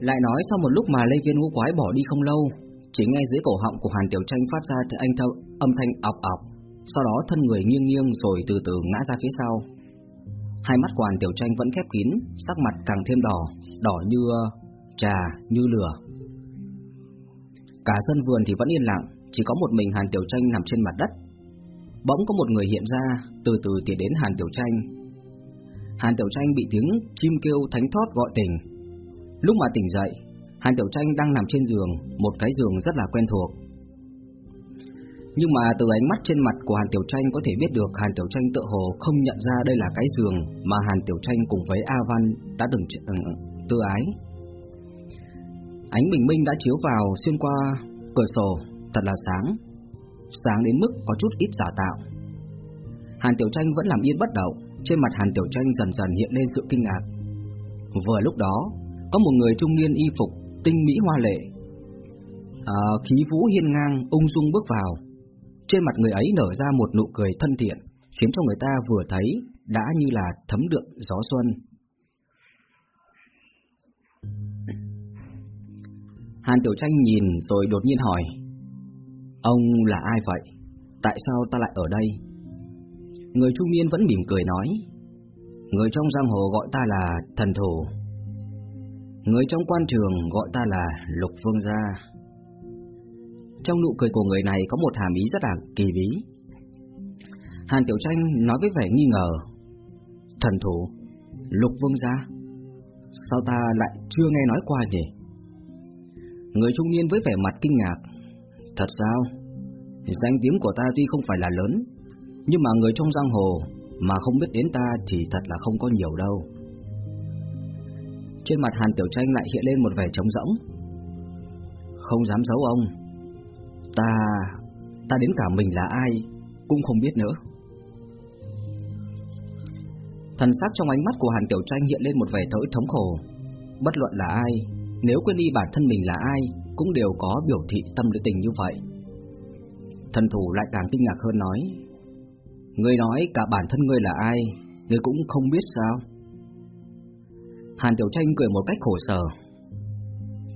Lại nói sau một lúc mà Lê Viên ngũ quái bỏ đi không lâu, chỉ nghe dưới cổ họng của Hàn Tiểu Tranh phát ra anh thâu, âm thanh ọc ọc, sau đó thân người nghiêng nghiêng rồi từ từ ngã ra phía sau. Hai mắt của Hàn Tiểu Tranh vẫn khép kín, sắc mặt càng thêm đỏ, đỏ như trà, như lửa. Cả sân vườn thì vẫn yên lặng, chỉ có một mình Hàn Tiểu Tranh nằm trên mặt đất. Bỗng có một người hiện ra, từ từ tiến đến Hàn Tiểu Tranh. Hàn Tiểu Tranh bị tiếng chim kêu thánh thót gọi tỉnh. Lúc mà tỉnh dậy, Hàn Tiểu Tranh đang nằm trên giường, một cái giường rất là quen thuộc. Nhưng mà từ ánh mắt trên mặt của Hàn Tiểu Tranh có thể biết được Hàn Tiểu Tranh tự hồ không nhận ra đây là cái giường mà Hàn Tiểu Tranh cùng với A Văn đã từng tư ái. Ánh bình minh đã chiếu vào xuyên qua cửa sổ, thật là sáng. Sáng đến mức có chút ít giả tạo. Hàn Tiểu Tranh vẫn làm yên bất động, trên mặt Hàn Tiểu Tranh dần dần hiện lên sự kinh ngạc. Vừa lúc đó, có một người trung niên y phục, tinh mỹ hoa lệ. À, khí vũ hiên ngang, ung dung bước vào. Trên mặt người ấy nở ra một nụ cười thân thiện, khiến cho người ta vừa thấy đã như là thấm đượm gió xuân. Hàn Tiểu Tranh nhìn rồi đột nhiên hỏi Ông là ai vậy? Tại sao ta lại ở đây? Người trung niên vẫn mỉm cười nói Người trong giang hồ gọi ta là thần thủ Người trong quan trường gọi ta là lục vương gia. Trong nụ cười của người này có một hàm ý rất là kỳ bí. Hàn Tiểu Tranh nói với vẻ nghi ngờ. Thần thủ, Lục vương gia, Sao ta lại chưa nghe nói qua nhỉ? Người trung niên với vẻ mặt kinh ngạc. Thật sao? Danh tiếng của ta tuy không phải là lớn, Nhưng mà người trong giang hồ Mà không biết đến ta thì thật là không có nhiều đâu. Trên mặt Hàn Tiểu Tranh lại hiện lên một vẻ trống rỗng. Không dám giấu ông. Ta... Ta đến cả mình là ai Cũng không biết nữa. Thần sắc trong ánh mắt của Hàn Tiểu Tranh hiện lên một vẻ thối thống khổ. Bất luận là ai, Nếu quên đi bản thân mình là ai, Cũng đều có biểu thị tâm lý tình như vậy. Thần thủ lại càng kinh ngạc hơn nói, Ngươi nói cả bản thân ngươi là ai, Ngươi cũng không biết sao? Hàn Tiểu Tranh cười một cách khổ sở.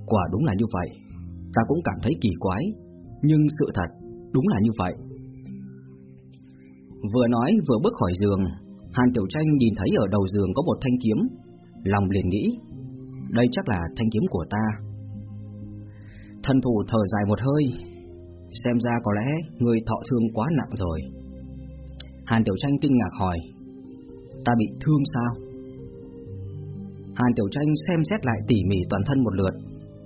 Quả đúng là như vậy. Ta cũng cảm thấy kỳ quái, Nhưng sự thật đúng là như vậy. Vừa nói vừa bước khỏi giường, Hàn Tiểu Tranh nhìn thấy ở đầu giường có một thanh kiếm. Lòng liền nghĩ, Đây chắc là thanh kiếm của ta. Thần thủ thở dài một hơi, Xem ra có lẽ người thọ thương quá nặng rồi. Hàn Tiểu Tranh kinh ngạc hỏi, Ta bị thương sao? Hàn Tiểu Tranh xem xét lại tỉ mỉ toàn thân một lượt,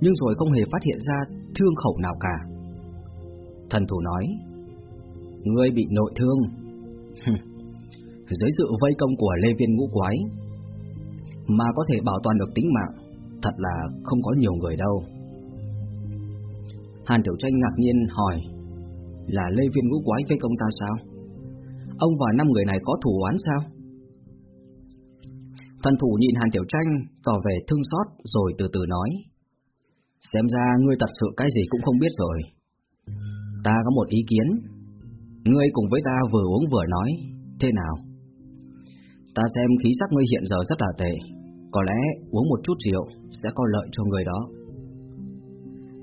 Nhưng rồi không hề phát hiện ra thương khẩu nào cả Thần thủ nói, Ngươi bị nội thương Dưới sự vây công của Lê Viên Ngũ Quái, Mà có thể bảo toàn được tính mạng, Thật là không có nhiều người đâu Hàn Tiểu Tranh ngạc nhiên hỏi, Là Lê Viên Ngũ Quái vây công ta sao? Ông và năm người này có thủ oán sao? Thần thủ nhìn Hàn Tiểu Tranh, tỏ vẻ thương xót rồi từ từ nói. Xem ra ngươi thật sự cái gì cũng không biết rồi. Ta có một ý kiến. Ngươi cùng với ta vừa uống vừa nói. Thế nào? Ta xem khí sắc ngươi hiện giờ rất là tệ. Có lẽ uống một chút rượu Sẽ có lợi cho người đó.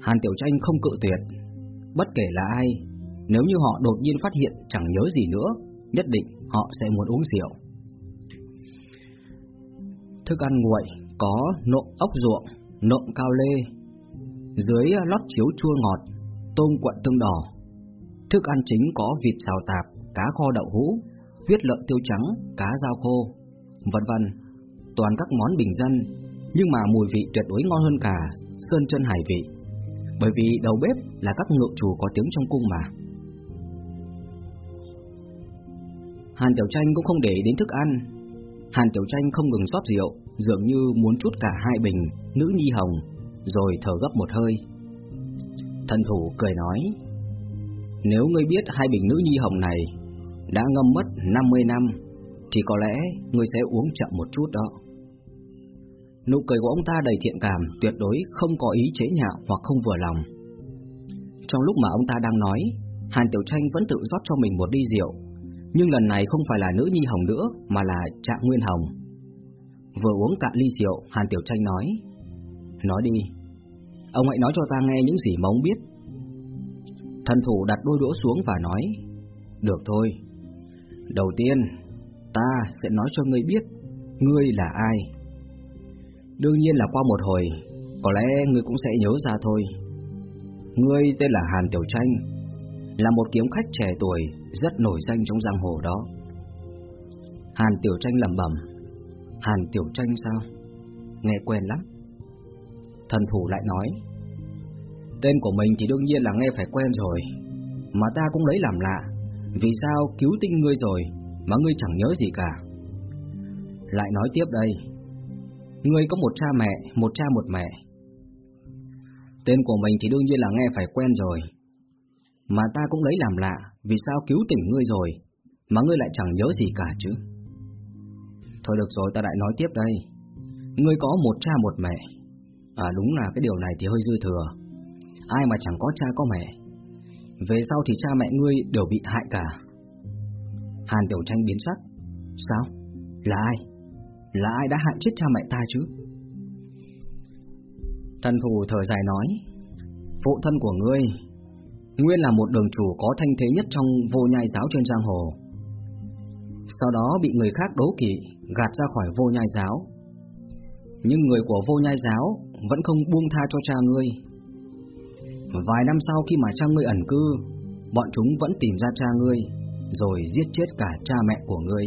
Hàn Tiểu Tranh không cự tuyệt. Bất kể là ai, Nếu như họ đột nhiên phát hiện chẳng nhớ gì nữa, Nhất định họ sẽ muốn uống rượu. Thức ăn nguội có nộm ốc ruộng, nộm cao lê Dưới lót chiếu chua ngọt, tôm quận tương đỏ Thức ăn chính có vịt xào tạp, cá kho đậu hũ, huyết lợn tiêu trắng, cá rau khô, vân vân. Toàn các món bình dân, nhưng mà mùi vị tuyệt đối ngon hơn cả sơn chân hải vị. Bởi vì đầu bếp là các ngự chủ có tiếng trong cung mà. Hàn Tiểu Tranh cũng không để đến thức ăn. Hàn Tiểu Tranh không ngừng rót rượu, dường như muốn chút cả hai bình nữ nhi hồng, rồi thở gấp một hơi. Thần thủ cười nói, nếu ngươi biết hai bình nữ nhi hồng này đã ngâm mất 50 năm, thì có lẽ ngươi sẽ uống chậm một chút đó. Nụ cười của ông ta đầy thiện cảm, tuyệt đối không có ý chế nhạo hoặc không vừa lòng. Trong lúc mà ông ta đang nói, Hàn Tiểu Tranh vẫn tự rót cho mình một ly rượu, nhưng lần này không phải là nữ nhi hồng nữa, mà là Trạng Nguyên Hồng. Vừa uống cạn ly rượu, Hàn Tiểu Tranh nói, Nói đi Ông hãy nói cho ta nghe những gì mà ông biết. Thần thủ đặt đôi đũa xuống và nói Được thôi Đầu tiên Ta sẽ nói cho ngươi biết Ngươi là ai. Đương nhiên là qua một hồi Có lẽ ngươi cũng sẽ nhớ ra thôi. Ngươi tên là Hàn Tiểu Tranh là một kiếm khách trẻ tuổi, Rất nổi danh trong giang hồ đó. Hàn Tiểu Tranh lẩm bẩm, Hàn Tiểu Tranh sao? Nghe quen lắm. Thần thủ lại nói, Tên của mình thì đương nhiên là nghe phải quen rồi, Mà ta cũng lấy làm lạ, Vì sao cứu tinh ngươi rồi Mà ngươi chẳng nhớ gì cả? Lại nói tiếp đây, Ngươi có một cha mẹ, Một cha một mẹ. Tên của mình thì đương nhiên là nghe phải quen rồi mà ta cũng lấy làm lạ, Vì sao cứu tỉnh ngươi rồi, Mà ngươi lại chẳng nhớ gì cả chứ? Thôi được rồi, ta lại nói tiếp đây. Ngươi có một cha một mẹ. À đúng là cái điều này thì hơi dư thừa. Ai mà chẳng có cha có mẹ. Về sau thì cha mẹ ngươi đều bị hại cả. Hàn Tiểu Tranh biến sắc. Sao? Là ai? Là ai đã hại chết cha mẹ ta chứ? Thần thù thở dài nói. Phụ thân của ngươi Nguyên là một đường chủ có thanh thế nhất trong vô nhai giáo trên giang hồ. Sau đó bị người khác đố kỵ, Gạt ra khỏi vô nhai giáo. Nhưng người của vô nhai giáo Vẫn không buông tha cho cha ngươi. Vài năm sau khi mà cha ngươi ẩn cư, Bọn chúng vẫn tìm ra cha ngươi, Rồi giết chết cả cha mẹ của ngươi.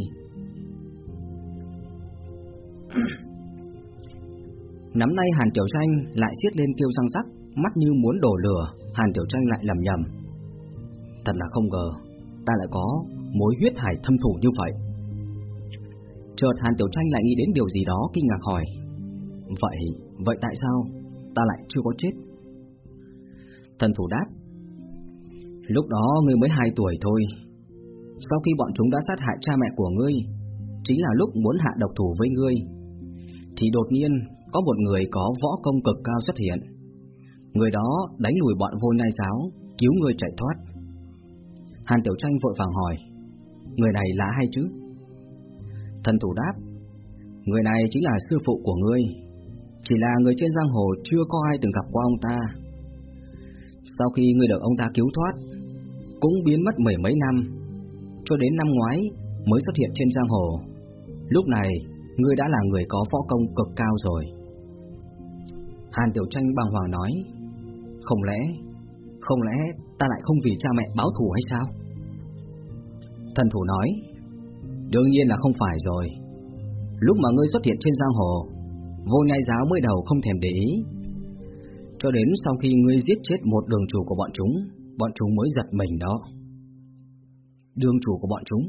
Nắm nay Hàn Tiểu Tranh lại siết lên kêu răng rắc, Mắt như muốn đổ lửa. Hàn Tiểu Tranh lại lầm nhầm. Thật là không ngờ Ta lại có mối huyết hải thâm thủ như vậy. Chợt Hàn Tiểu Tranh lại nghĩ đến điều gì đó kinh ngạc hỏi Vậy, vậy tại sao ta lại chưa có chết? Thần thủ đáp Lúc đó ngươi mới hai tuổi thôi. Sau khi bọn chúng đã sát hại cha mẹ của ngươi Chính là lúc muốn hạ độc thủ với ngươi Thì đột nhiên có một người có võ công cực cao xuất hiện. Người đó đánh lùi bọn vô nai giáo, Cứu ngươi chạy thoát. Hàn Tiểu Tranh vội vàng hỏi, Người này là ai chứ? Thần thủ đáp, Người này chính là sư phụ của ngươi, Chỉ là người trên giang hồ chưa có ai từng gặp qua ông ta. Sau khi ngươi được ông ta cứu thoát, Cũng biến mất mười mấy năm, Cho đến năm ngoái mới xuất hiện trên giang hồ. Lúc này, ngươi đã là người có võ công cực cao rồi. Hàn Tiểu Tranh bàng hoàng nói không lẽ Không lẽ ta lại không vì cha mẹ báo thù hay sao? Thần thủ nói, Đương nhiên là không phải rồi. Lúc mà ngươi xuất hiện trên giang hồ, Vô nhai giáo mới đầu không thèm để ý. Cho đến sau khi ngươi giết chết một đường chủ của bọn chúng Bọn chúng mới giật mình đó. Đường chủ của bọn chúng?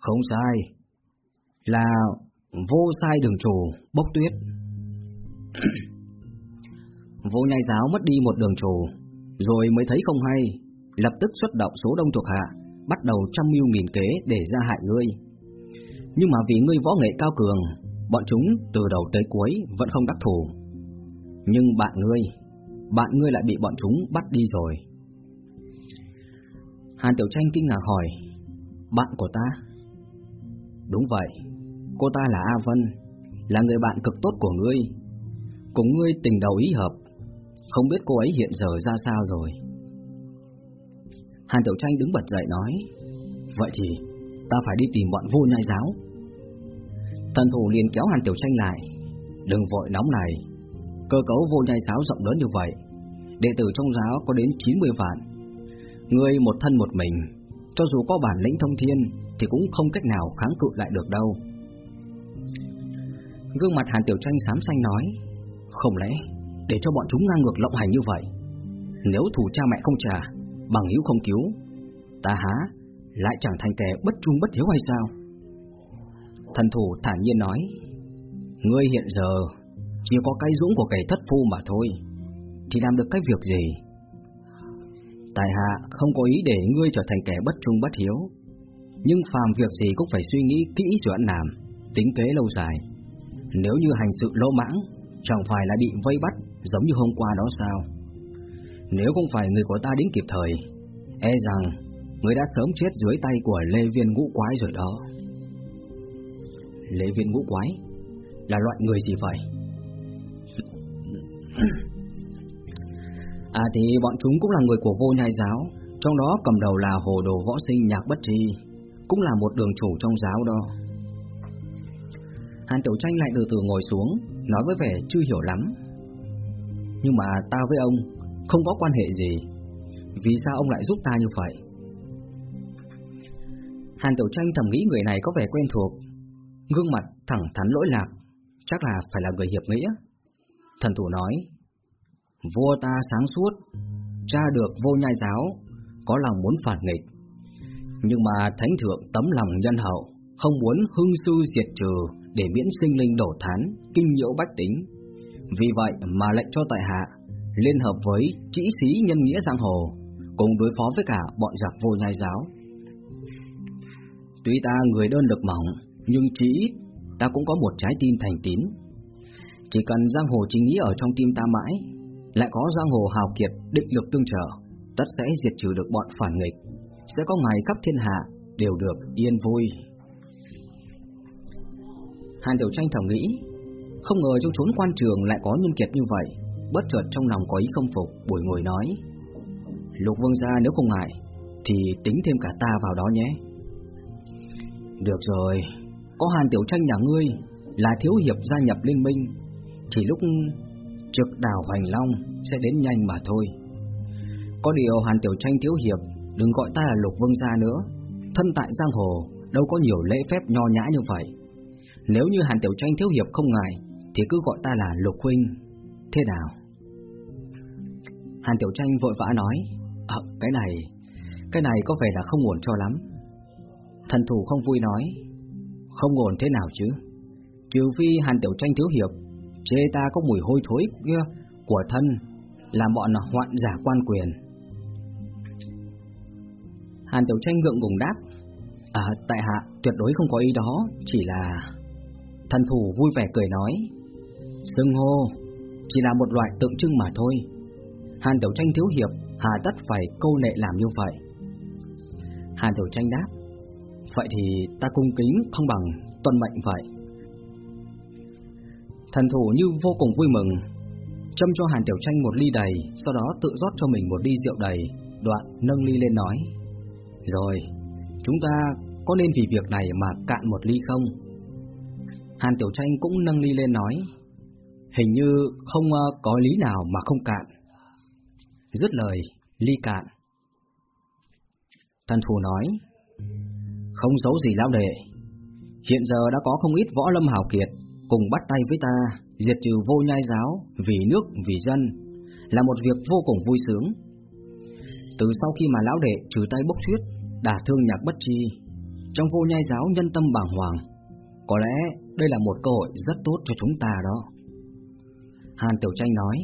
Không sai. Là vô sai đường chủ, Bốc tuyết. Vô nhai giáo mất đi một đường trù, Rồi mới thấy không hay Lập tức xuất động số đông thuộc hạ Bắt đầu trăm mưu nghìn kế để ra hại ngươi. Nhưng mà vì ngươi võ nghệ cao cường Bọn chúng từ đầu tới cuối Vẫn không đắc thủ. Nhưng bạn ngươi Bạn ngươi lại bị bọn chúng bắt đi rồi. Hàn Tiểu Tranh kinh ngạc hỏi Bạn của ta? Đúng vậy Cô ta là A Vân Là người bạn cực tốt của ngươi. Cùng ngươi tình đầu ý hợp không biết cô ấy hiện giờ ra sao rồi. Hàn Tiểu Tranh đứng bật dậy nói, Vậy thì ta phải đi tìm bọn vô nhai giáo. Thần thủ liền kéo Hàn Tiểu Tranh lại, Đừng vội nóng này, Cơ cấu vô nhai giáo rộng lớn như vậy, Đệ tử trong giáo có đến 90 vạn, Ngươi một thân một mình, Cho dù có bản lĩnh thông thiên Thì cũng không cách nào kháng cự lại được đâu. Gương mặt Hàn Tiểu Tranh xám xanh nói, Không lẽ để cho bọn chúng ngang ngược lộng hành như vậy. Nếu thủ cha mẹ không trả, bằng hữu không cứu, ta há lại chẳng thành kẻ bất trung bất hiếu hay sao? Thần thủ thản nhiên nói, ngươi hiện giờ chỉ có cái dũng của kẻ thất phu mà thôi, thì làm được cái việc gì? Tài hạ không có ý để ngươi trở thành kẻ bất trung bất hiếu, nhưng phàm việc gì cũng phải suy nghĩ kỹ rồi ăn làm, tính kế lâu dài. Nếu như hành sự lỗ mãng, chẳng phải là bị vây bắt giống như hôm qua đó sao? Nếu không phải người của ta đến kịp thời, e rằng người đã sớm chết dưới tay của Lê Viên Ngũ Quái rồi đó. Lê Viên Ngũ Quái là loại người gì vậy? À thì bọn chúng cũng là người của vô nhai giáo, trong đó cầm đầu là hồ đồ võ sinh nhạc bất tri, cũng là một đường chủ trong giáo đó. Hàn Tiểu Tranh lại từ từ ngồi xuống, nói với vẻ chưa hiểu lắm. Nhưng mà ta với ông không có quan hệ gì, vì sao ông lại giúp ta như vậy? Hàn Tiểu Tranh thầm nghĩ người này có vẻ quen thuộc, gương mặt thẳng thắn lỗi lạc, chắc là phải là người hiệp nghĩa. Thần thủ nói, vua ta sáng suốt, cha được vô nhai giáo, có lòng muốn phản nghịch. Nhưng mà thánh thượng tấm lòng nhân hậu, không muốn hưng sư diệt trừ để miễn sinh linh đổ thán, kinh nhiễu bách tính. Vì vậy mà lệnh cho tại hạ liên hợp với chỉ sĩ nhân nghĩa giang hồ, cùng đối phó với cả bọn giặc vô nhai giáo. Tuy ta người đơn lực mỏng, nhưng chỉ ít ta cũng có một trái tim thành tín. Chỉ cần giang hồ chính nghĩa ở trong tim ta mãi, lại có giang hồ hào kiệt định lực tương trợ, tất sẽ diệt trừ được bọn phản nghịch, sẽ có ngày khắp thiên hạ đều được yên vui. Hàn Tiểu Tranh thầm nghĩ, không ngờ trong chốn quan trường lại có nhân kiệt như vậy, bất chợt trong lòng có ý không phục, bồi ngồi nói: "Lục Vương gia nếu không ngại, thì tính thêm cả ta vào đó nhé." "Được rồi, có Hàn Tiểu Tranh nhà ngươi là thiếu hiệp gia nhập liên minh, thì lúc trực đảo Hoành Long sẽ đến nhanh mà thôi. Có điều Hàn Tiểu Tranh thiếu hiệp, đừng gọi ta là Lục Vương gia nữa, thân tại giang hồ đâu có nhiều lễ phép nho nhã như vậy." Nếu như Hàn Tiểu Tranh thiếu hiệp không ngại thì cứ gọi ta là Lục Huynh. Thế nào? Hàn Tiểu Tranh vội vã nói à, Cái này Cái này có vẻ là không ổn cho lắm. Thần thủ không vui nói Không ổn thế nào chứ? Trừ phi Hàn Tiểu Tranh thiếu hiệp Chê ta có mùi hôi thối kia Của thân Là bọn hoạn giả quan quyền. Hàn Tiểu Tranh ngượng ngùng đáp À tại hạ tuyệt đối không có ý đó Chỉ là Thần thủ vui vẻ cười nói Sưng hô, Chỉ là một loại tượng trưng mà thôi. Hàn Tiểu Tranh thiếu hiệp, Hà tất phải câu nệ làm như vậy. Hàn Tiểu Tranh đáp, Vậy thì ta cung kính không bằng tuân mệnh vậy. Thần thủ như vô cùng vui mừng, Châm cho Hàn Tiểu Tranh một ly đầy, Sau đó tự rót cho mình một ly rượu đầy, Đoạn nâng ly lên nói, Rồi, Chúng ta có nên vì việc này mà cạn một ly không? Hàn Tiểu Tranh cũng nâng ly lên nói Hình như không ờ, có lý nào mà không cạn. Dứt lời, ly cạn. Thần phù nói Không giấu gì lão đệ. Hiện giờ đã có không ít võ lâm hào kiệt Cùng bắt tay với ta Diệt trừ vô nhai giáo Vì nước, vì dân Là một việc vô cùng vui sướng. Từ sau khi mà lão đệ trừ tay bốc thuyết Đả thương nhạc bất chi Trong vô nhai giáo nhân tâm bàng hoàng Có lẽ đây là một cơ hội rất tốt cho chúng ta đó. Hàn Tiểu Tranh nói,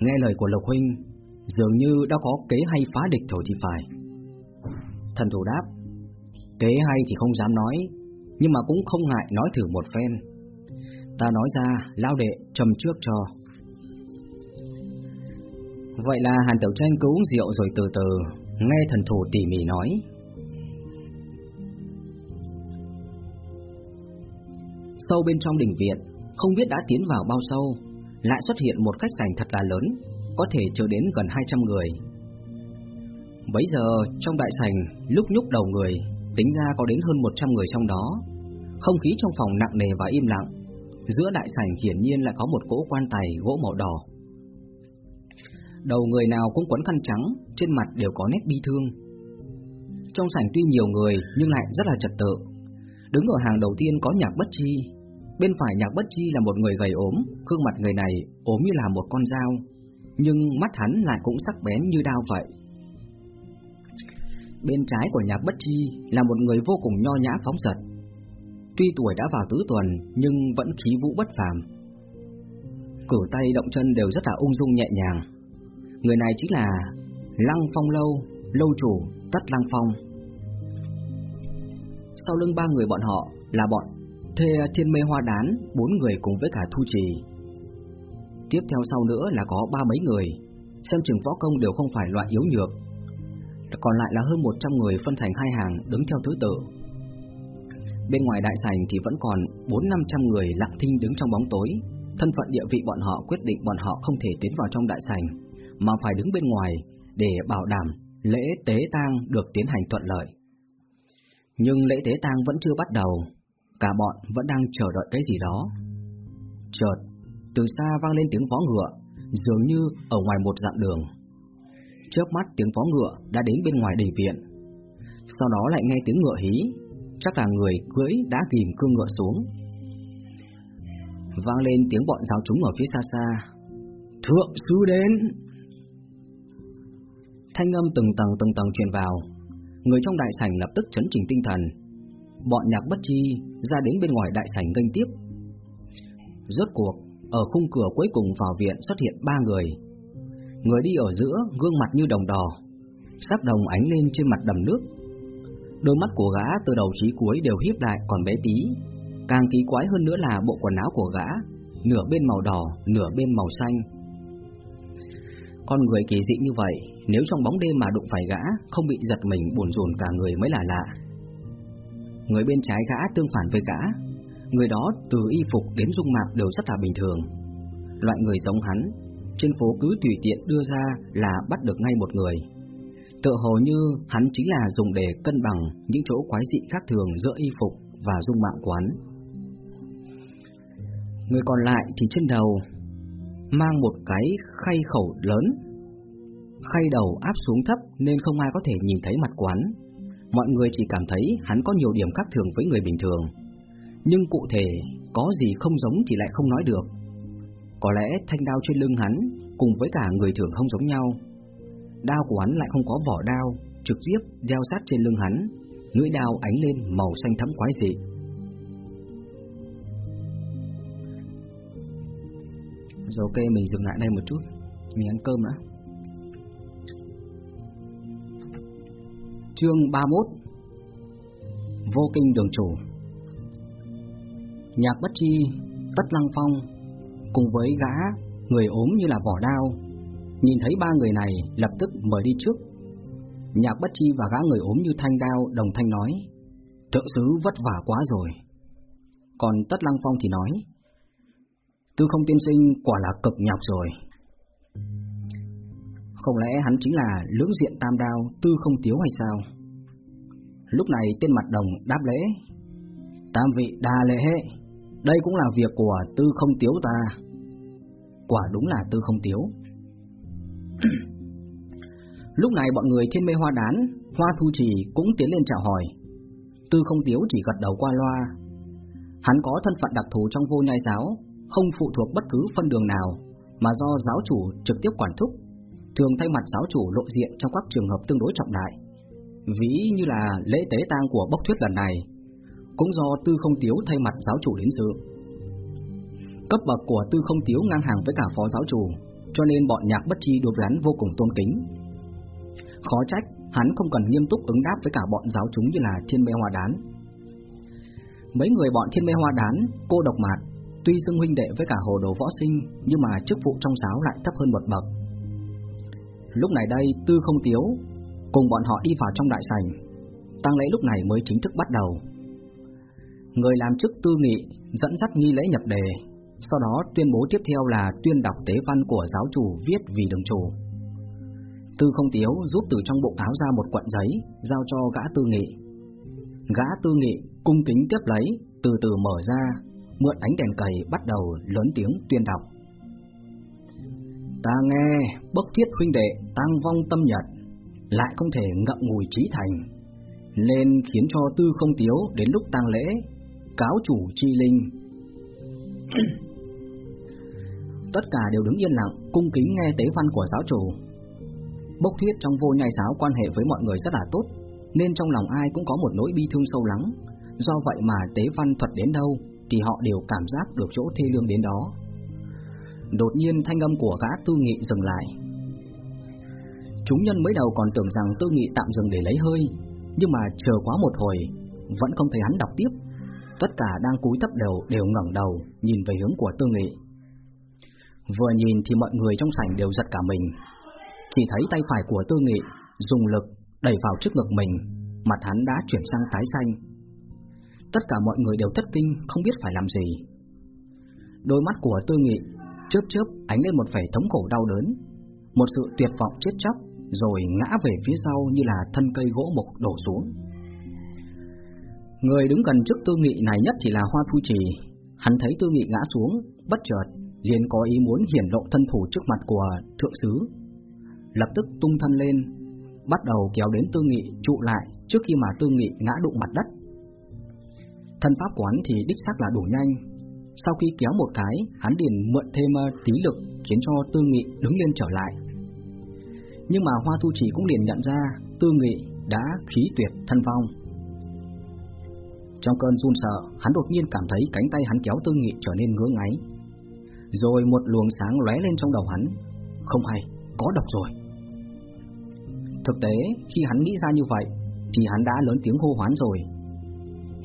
nghe lời của Lộc Huynh, dường như đã có kế hay phá địch rồi thì phải. Thần thủ đáp, kế hay thì không dám nói, nhưng mà cũng không ngại nói thử một phen. Ta nói ra, lao đệ trầm trước cho. Vậy là Hàn Tiểu Tranh cứ uống rượu rồi từ từ, nghe thần thủ tỉ mỉ nói. Sâu bên trong đình viện, không biết đã tiến vào bao sâu, lại xuất hiện một cách sảnh thật là lớn, có thể chứa đến gần 200 người. Bấy giờ, trong đại sảnh, lúc nhúc đầu người, tính ra có đến hơn 100 người trong đó. Không khí trong phòng nặng nề và im lặng. Giữa đại sảnh hiển nhiên lại có một cỗ quan tài gỗ màu đỏ. Đầu người nào cũng quấn khăn trắng, trên mặt đều có nét bi thương. Trong sảnh tuy nhiều người nhưng lại rất là trật tự. Đứng ở hàng đầu tiên có nhạc bất chi, Bên phải nhạc bất chi là một người gầy ốm, gương mặt người này ốm như là một con dao, nhưng mắt hắn lại cũng sắc bén như đao vậy. Bên trái của nhạc bất chi là một người vô cùng nho nhã phóng giật. Tuy tuổi đã vào tứ tuần nhưng vẫn khí vũ bất phàm. Cử tay động chân đều rất là ung dung nhẹ nhàng. Người này chính là Lăng Phong Lâu, lâu chủ Tất Lăng Phong. Sau lưng ba người bọn họ là bọn thề thiên mê hoa đán, bốn người cùng với cả thu trì. Tiếp theo sau nữa là có ba mấy người, xem chừng võ công đều không phải loại yếu nhược. Còn lại là hơn 100 người phân thành hai hàng đứng theo thứ tự. Bên ngoài đại sảnh thì vẫn còn 4-500 người lặng thinh đứng trong bóng tối. Thân phận địa vị bọn họ quyết định bọn họ không thể tiến vào trong đại sảnh, mà phải đứng bên ngoài để bảo đảm lễ tế tang được tiến hành thuận lợi. Nhưng lễ tế tang vẫn chưa bắt đầu, cả bọn vẫn đang chờ đợi cái gì đó. Chợt, từ xa vang lên tiếng vó ngựa, dường như ở ngoài một dặm đường. chớp mắt tiếng vó ngựa đã đến bên ngoài đình viện. Sau đó lại nghe tiếng ngựa hí, chắc là người cưỡi đã kìm cương ngựa xuống. Vang lên tiếng bọn giáo chúng ở phía xa xa. Thượng sư đến! Thanh âm từng tầng từng tầng truyền vào, người trong đại sảnh lập tức chấn chỉnh tinh thần. Bọn nhạc bất chi ra đến bên ngoài đại sảnh nghênh tiếp. Rốt cuộc, ở khung cửa cuối cùng vào viện xuất hiện ba người. Người đi ở giữa gương mặt như đồng đỏ, sắc đồng ánh lên trên mặt đầm nước. Đôi mắt của gã từ đầu chí cuối đều hiếp lại còn bé tí. Càng kỳ quái hơn nữa là bộ quần áo của gã, nửa bên màu đỏ, nửa bên màu xanh. Con người kỳ dị như vậy, nếu trong bóng đêm mà đụng phải gã, không bị giật mình buồn rùn cả người mới là lạ. Người bên trái gã tương phản với gã, người đó từ y phục đến dung mạo đều rất là bình thường. Loại người giống hắn, trên phố cứ tùy tiện đưa ra là bắt được ngay một người. Tựa hồ như hắn chính là dùng để cân bằng những chỗ quái dị khác thường giữa y phục và dung mạo quán. Người còn lại thì trên đầu mang một cái khay khẩu lớn Khay đầu áp xuống thấp nên không ai có thể nhìn thấy mặt quán. Mọi người chỉ cảm thấy hắn có nhiều điểm khác thường với người bình thường. Nhưng cụ thể có gì không giống thì lại không nói được. Có lẽ thanh đao trên lưng hắn cùng với cả người thường không giống nhau. Đao của hắn lại không có vỏ đao, trực tiếp đeo sát trên lưng hắn, lưỡi đao ánh lên màu xanh thẫm quái dị. Rồi ok mình dừng lại đây một chút Mình ăn cơm đã Chương 31 Vô kinh đường chủ. Nhạc bất chi, tất lăng phong Cùng với gã, người ốm như là vỏ đao Nhìn thấy ba người này lập tức mời đi trước. Nhạc bất chi và gã người ốm như thanh đao đồng thanh nói Thượng sứ vất vả quá rồi. Còn tất lăng phong thì nói Tư không tiên sinh quả là cực nhọc rồi không lẽ hắn chính là lưỡng diện tam đao, tư không tiếu hay sao? Lúc này tên mặt đồng đáp lễ. Tam vị đa lễ hệ, Đây cũng là việc của tư không tiếu ta. Quả đúng là tư không tiếu. Lúc này bọn người thiên mê hoa đán, Hoa thu trì cũng tiến lên chào hỏi. Tư không tiếu chỉ gật đầu qua loa. Hắn có thân phận đặc thù trong vô nhai giáo, Không phụ thuộc bất cứ phân đường nào, Mà do giáo chủ trực tiếp quản thúc thường thay mặt giáo chủ lộ diện trong các trường hợp tương đối trọng đại. Ví như là lễ tế tang của bốc thuyết lần này, cũng do Tư Không Tiếu thay mặt giáo chủ đến dự. Cấp bậc của Tư Không Tiếu ngang hàng với cả phó giáo chủ, cho nên bọn nhạc bất chi đối với hắn vô cùng tôn kính. Khó trách, hắn không cần nghiêm túc ứng đáp với cả bọn giáo chúng như là Thiên Mê Hoa Đán. Mấy người bọn Thiên Mê Hoa Đán, cô độc mạt, tuy xưng huynh đệ với cả hồ đồ võ sinh, nhưng mà chức vụ trong giáo lại thấp hơn một bậc Lúc này đây, Tư không tiếu Cùng bọn họ đi vào trong đại sảnh. Tăng lễ lúc này mới chính thức bắt đầu. Người làm chức tư nghị Dẫn dắt nghi lễ nhập đề, Sau đó tuyên bố tiếp theo là Tuyên đọc tế văn của giáo chủ viết vì đường chủ. Tư không tiếu rút từ trong bộ áo ra một quận giấy, Giao cho gã tư nghị. Gã tư nghị cung kính tiếp lấy, Từ từ mở ra, Mượn ánh đèn cầy bắt đầu lớn tiếng tuyên đọc. Ta nghe bất thiết huynh đệ tăng vong tâm nhật, Lại không thể ngậm ngùi trí thành, Nên khiến cho tư không tiếu đến lúc tang lễ, Cáo chủ chi linh. Tất cả đều đứng yên lặng, Cung kính nghe tế văn của giáo chủ. Bốc thuyết trong vô nhai giáo quan hệ với mọi người rất là tốt, Nên trong lòng ai cũng có một nỗi bi thương sâu lắng. Do vậy mà tế văn thuật đến đâu Thì họ đều cảm giác được chỗ thê lương đến đó. Đột nhiên thanh âm của gã tư nghị dừng lại. Chúng nhân mới đầu còn tưởng rằng tư nghị tạm dừng để lấy hơi, Nhưng mà chờ quá một hồi, Vẫn không thấy hắn đọc tiếp. Tất cả đang cúi thấp đầu đều ngẩng đầu, Nhìn về hướng của tư nghị. Vừa nhìn thì mọi người trong sảnh đều giật cả mình. Chỉ thấy tay phải của tư nghị Dùng lực đẩy vào trước ngực mình, Mặt hắn đã chuyển sang tái xanh. Tất cả mọi người đều thất kinh, Không biết phải làm gì. Đôi mắt của tư nghị chớp chớp ánh lên một vẻ thống khổ đau đớn. một sự tuyệt vọng chết chóc, rồi ngã về phía sau như là thân cây gỗ mục đổ xuống. Người đứng gần trước tư nghị này nhất thì là Hoa Thu Trì. Hắn thấy tư nghị ngã xuống, bất chợt, liền có ý muốn hiển lộ thân thủ trước mặt của thượng sứ. Lập tức tung thân lên, bắt đầu kéo đến tư nghị trụ lại trước khi mà tư nghị ngã đụng mặt đất. Thân pháp quán thì đích xác là đủ nhanh. Sau khi kéo một cái, hắn liền mượn thêm ờ, tí lực khiến cho tư nghị đứng lên trở lại. Nhưng mà Hoa Thu chỉ cũng liền nhận ra tư nghị đã khí tuyệt thân vong. Trong cơn run sợ, hắn đột nhiên cảm thấy cánh tay hắn kéo Tư Nghị trở nên ngứa ngáy. Rồi một luồng sáng lóe lên trong đầu hắn. Không hay, có độc rồi. Thực tế, khi hắn nghĩ ra như vậy, thì hắn đã lớn tiếng hô hoán rồi.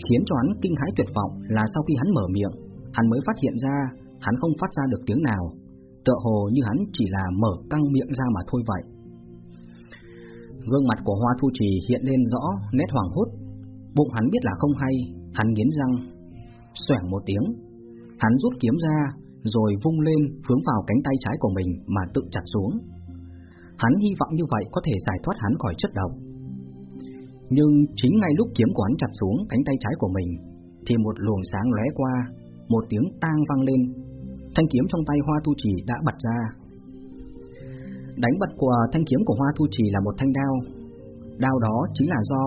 Khiến cho hắn kinh hãi tuyệt vọng là sau khi hắn mở miệng, hắn mới phát hiện ra hắn không phát ra được tiếng nào, tựa hồ như hắn chỉ là mở căng miệng ra mà thôi vậy. Gương mặt của Hoa Thu Trì hiện lên rõ nét hoàng hốt Bụng hắn biết là không hay, hắn nghiến răng, xoẻng một tiếng, hắn rút kiếm ra, rồi vung lên hướng vào cánh tay trái của mình mà tự chặt xuống. Hắn hy vọng như vậy có thể giải thoát hắn khỏi chất độc. Nhưng chính ngay lúc kiếm của hắn chặt xuống cánh tay trái của mình, thì một luồng sáng lóe qua, một tiếng tang vang lên, thanh kiếm trong tay Hoa Tu Trì đã bật ra. Đánh bật của thanh kiếm của Hoa Tu Trì là một thanh đao, đao đó chính là do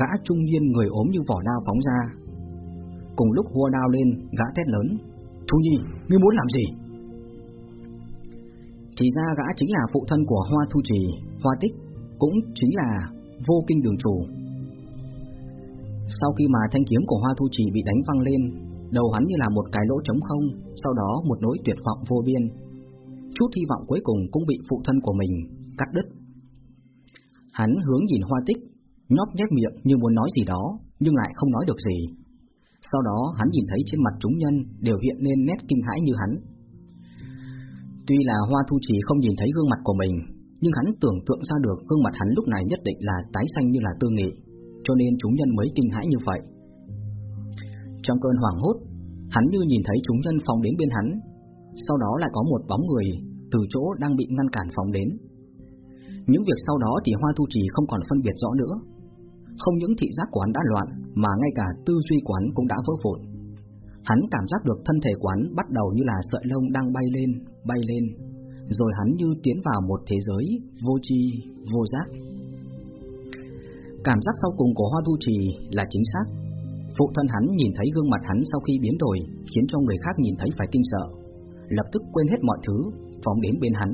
gã trung niên người ốm như vỏ đao phóng ra. Cùng lúc hua đao lên, gã thét lớn, Thu Nhi, ngươi muốn làm gì? Thì ra gã chính là phụ thân của Hoa Thu Trì, Hoa Tích, cũng chính là vô kinh đường chủ. Sau khi mà thanh kiếm của Hoa Thu Trì bị đánh văng lên, đầu hắn như là một cái lỗ trống không, sau đó một nỗi tuyệt vọng vô biên. Chút hy vọng cuối cùng cũng bị phụ thân của mình cắt đứt. Hắn hướng nhìn Hoa Tích, nhóp nhép miệng như muốn nói gì đó, nhưng lại không nói được gì. Sau đó hắn nhìn thấy trên mặt chúng nhân đều hiện lên nét kinh hãi như hắn. Tuy là Hoa Thu Trì không nhìn thấy gương mặt của mình, nhưng hắn tưởng tượng ra được gương mặt hắn lúc này nhất định là tái xanh như là tư nghị, cho nên chúng nhân mới kinh hãi như vậy. Trong cơn hoảng hốt, hắn như nhìn thấy chúng nhân phóng đến bên hắn, sau đó lại có một bóng người từ chỗ đang bị ngăn cản phóng đến. Những việc sau đó thì Hoa Thu Trì không còn phân biệt rõ nữa, không những thị giác quán đã loạn mà ngay cả tư duy quán cũng đã vỡ vụn. Hắn cảm giác được thân thể quán bắt đầu như là sợi lông đang bay lên, bay lên, rồi hắn như tiến vào một thế giới vô tri, vô giác. Cảm giác sau cùng của Hoa thu Trì là chính xác. Phụ thân hắn nhìn thấy gương mặt hắn sau khi biến đổi khiến cho người khác nhìn thấy phải kinh sợ, lập tức quên hết mọi thứ, phóng đến bên hắn.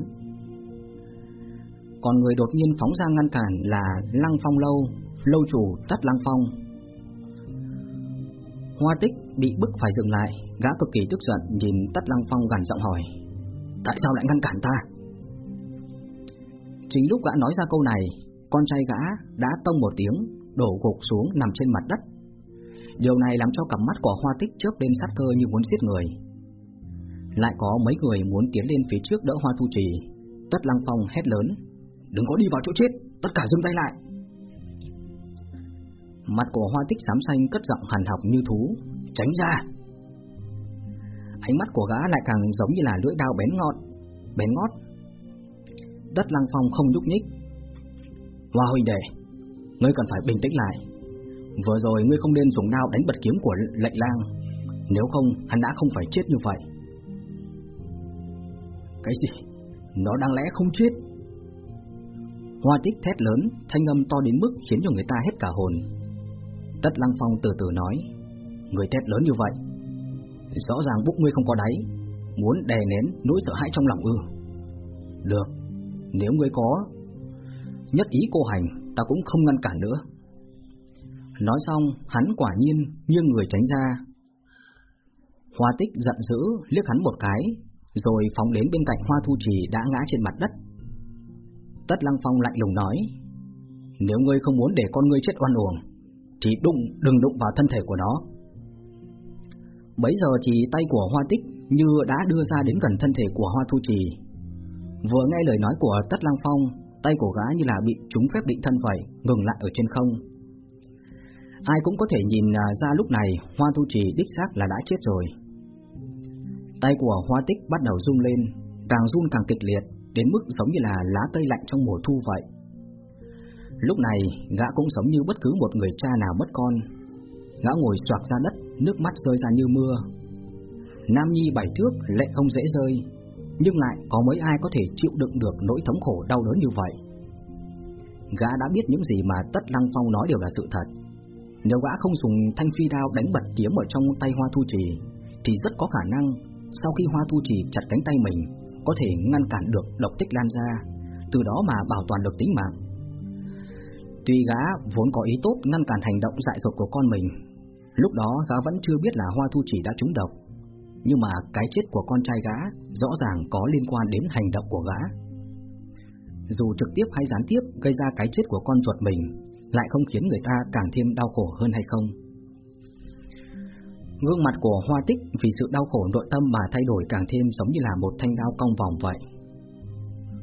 Còn người đột nhiên phóng ra ngăn cản là Lăng Phong Lâu lâu chủ Tất Lăng Phong. Hoa Tích bị bức phải dừng lại, gã cực kỳ tức giận nhìn Tất Lăng Phong gằn giọng hỏi: "Tại sao lại ngăn cản ta?" Chính lúc gã nói ra câu này, con trai gã đã tông một tiếng, đổ gục xuống nằm trên mặt đất. Điều này làm cho cặp mắt của Hoa Tích chớp lên sát cơ như muốn giết người. Lại có mấy người muốn tiến lên phía trước đỡ Hoa Thu Trì. Tất Lăng Phong hét lớn: "Đừng có đi vào chỗ chết, tất cả dừng tay lại!" Mặt của hoa tích xám xanh cất giọng hằn học như thú Tránh ra Ánh mắt của gã lại càng giống như là lưỡi dao bén ngọt Bén ngót Tất lăng phong không nhúc nhích Hoa huynh đệ Ngươi cần phải bình tĩnh lại Vừa rồi ngươi không nên dùng đao đánh bật kiếm của lệnh lang. Nếu không hắn đã không phải chết như vậy. Cái gì? Nó đáng lẽ không chết? Hoa tích thét lớn, thanh âm to đến mức khiến cho người ta hết cả hồn. Tất Lăng Phong từ từ nói Người thét lớn như vậy Rõ ràng bụng ngươi không có đáy Muốn đè nén nỗi sợ hãi trong lòng ư. Được Nếu ngươi có Nhất ý cô hành Ta cũng không ngăn cản nữa. Nói xong hắn quả nhiên nghiêng người tránh ra Hoa tích giận dữ liếc hắn một cái Rồi phóng đến bên cạnh hoa thu trì đã ngã trên mặt đất Tất Lăng Phong lạnh lùng nói Nếu ngươi không muốn để con ngươi chết oan uổng thì đụng đừng đụng vào thân thể của nó. Bấy giờ thì tay của Hoa Tích như đã đưa ra đến gần thân thể của Hoa Thu Trì. Vừa nghe lời nói của Tất Lăng Phong, tay của gã như là bị trúng phép định thân vậy, ngừng lại ở trên không. Ai cũng có thể nhìn à, ra lúc này Hoa Thu Trì đích xác là đã chết rồi. Tay của Hoa Tích bắt đầu rung lên, càng run càng kịch liệt, đến mức giống như là lá cây lạnh trong mùa thu vậy. Lúc này, gã cũng giống như bất cứ một người cha nào mất con. Gã ngồi xoạc ra đất, nước mắt rơi ra như mưa. Nam Nhi bảy thước, lệ không dễ rơi, nhưng lại có mấy ai có thể chịu đựng được nỗi thống khổ đau đớn như vậy. Gã đã biết những gì mà Tất Lăng Phong nói đều là sự thật. Nếu gã không dùng thanh phi đao đánh bật kiếm ở trong tay Hoa Thu Trì, thì rất có khả năng sau khi Hoa Thu Trì chặt cánh tay mình, có thể ngăn cản được độc tích lan ra, từ đó mà bảo toàn được tính mạng. Tuy gã vốn có ý tốt ngăn cản hành động dại dột của con mình, lúc đó gã vẫn chưa biết là Hoa Thu Trì đã trúng độc, nhưng mà cái chết của con trai gã rõ ràng có liên quan đến hành động của gã. Dù trực tiếp hay gián tiếp gây ra cái chết của con ruột mình, lại không khiến người ta càng thêm đau khổ hơn hay không? Gương mặt của Hoa Tích vì sự đau khổ nội tâm mà thay đổi càng thêm giống như là một thanh đao cong vòng vậy.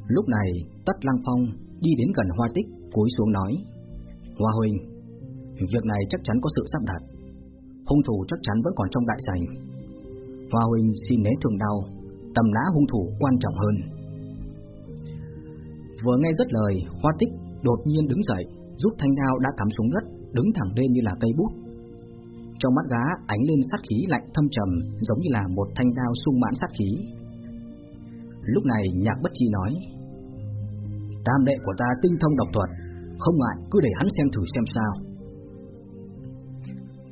Lúc này, Tất Lăng Phong đi đến gần Hoa Tích, cúi xuống nói: "Hoa huynh, việc này chắc chắn có sự sắp đặt. Hung thủ chắc chắn vẫn còn trong đại sảnh. Hoa huynh xin né thường đau, tầm nã hung thủ quan trọng hơn." Vừa nghe dứt lời, Hoa Tích đột nhiên đứng dậy, giúp thanh đao đã cắm xuống đất, đứng thẳng lên như là cây bút, trong mắt gá ánh lên sát khí lạnh thâm trầm Giống như là một thanh đao sung mãn sát khí. Lúc này nhạc bất chi nói Tam đệ của ta tinh thông độc thuật Không ngại cứ để hắn xem thử xem sao.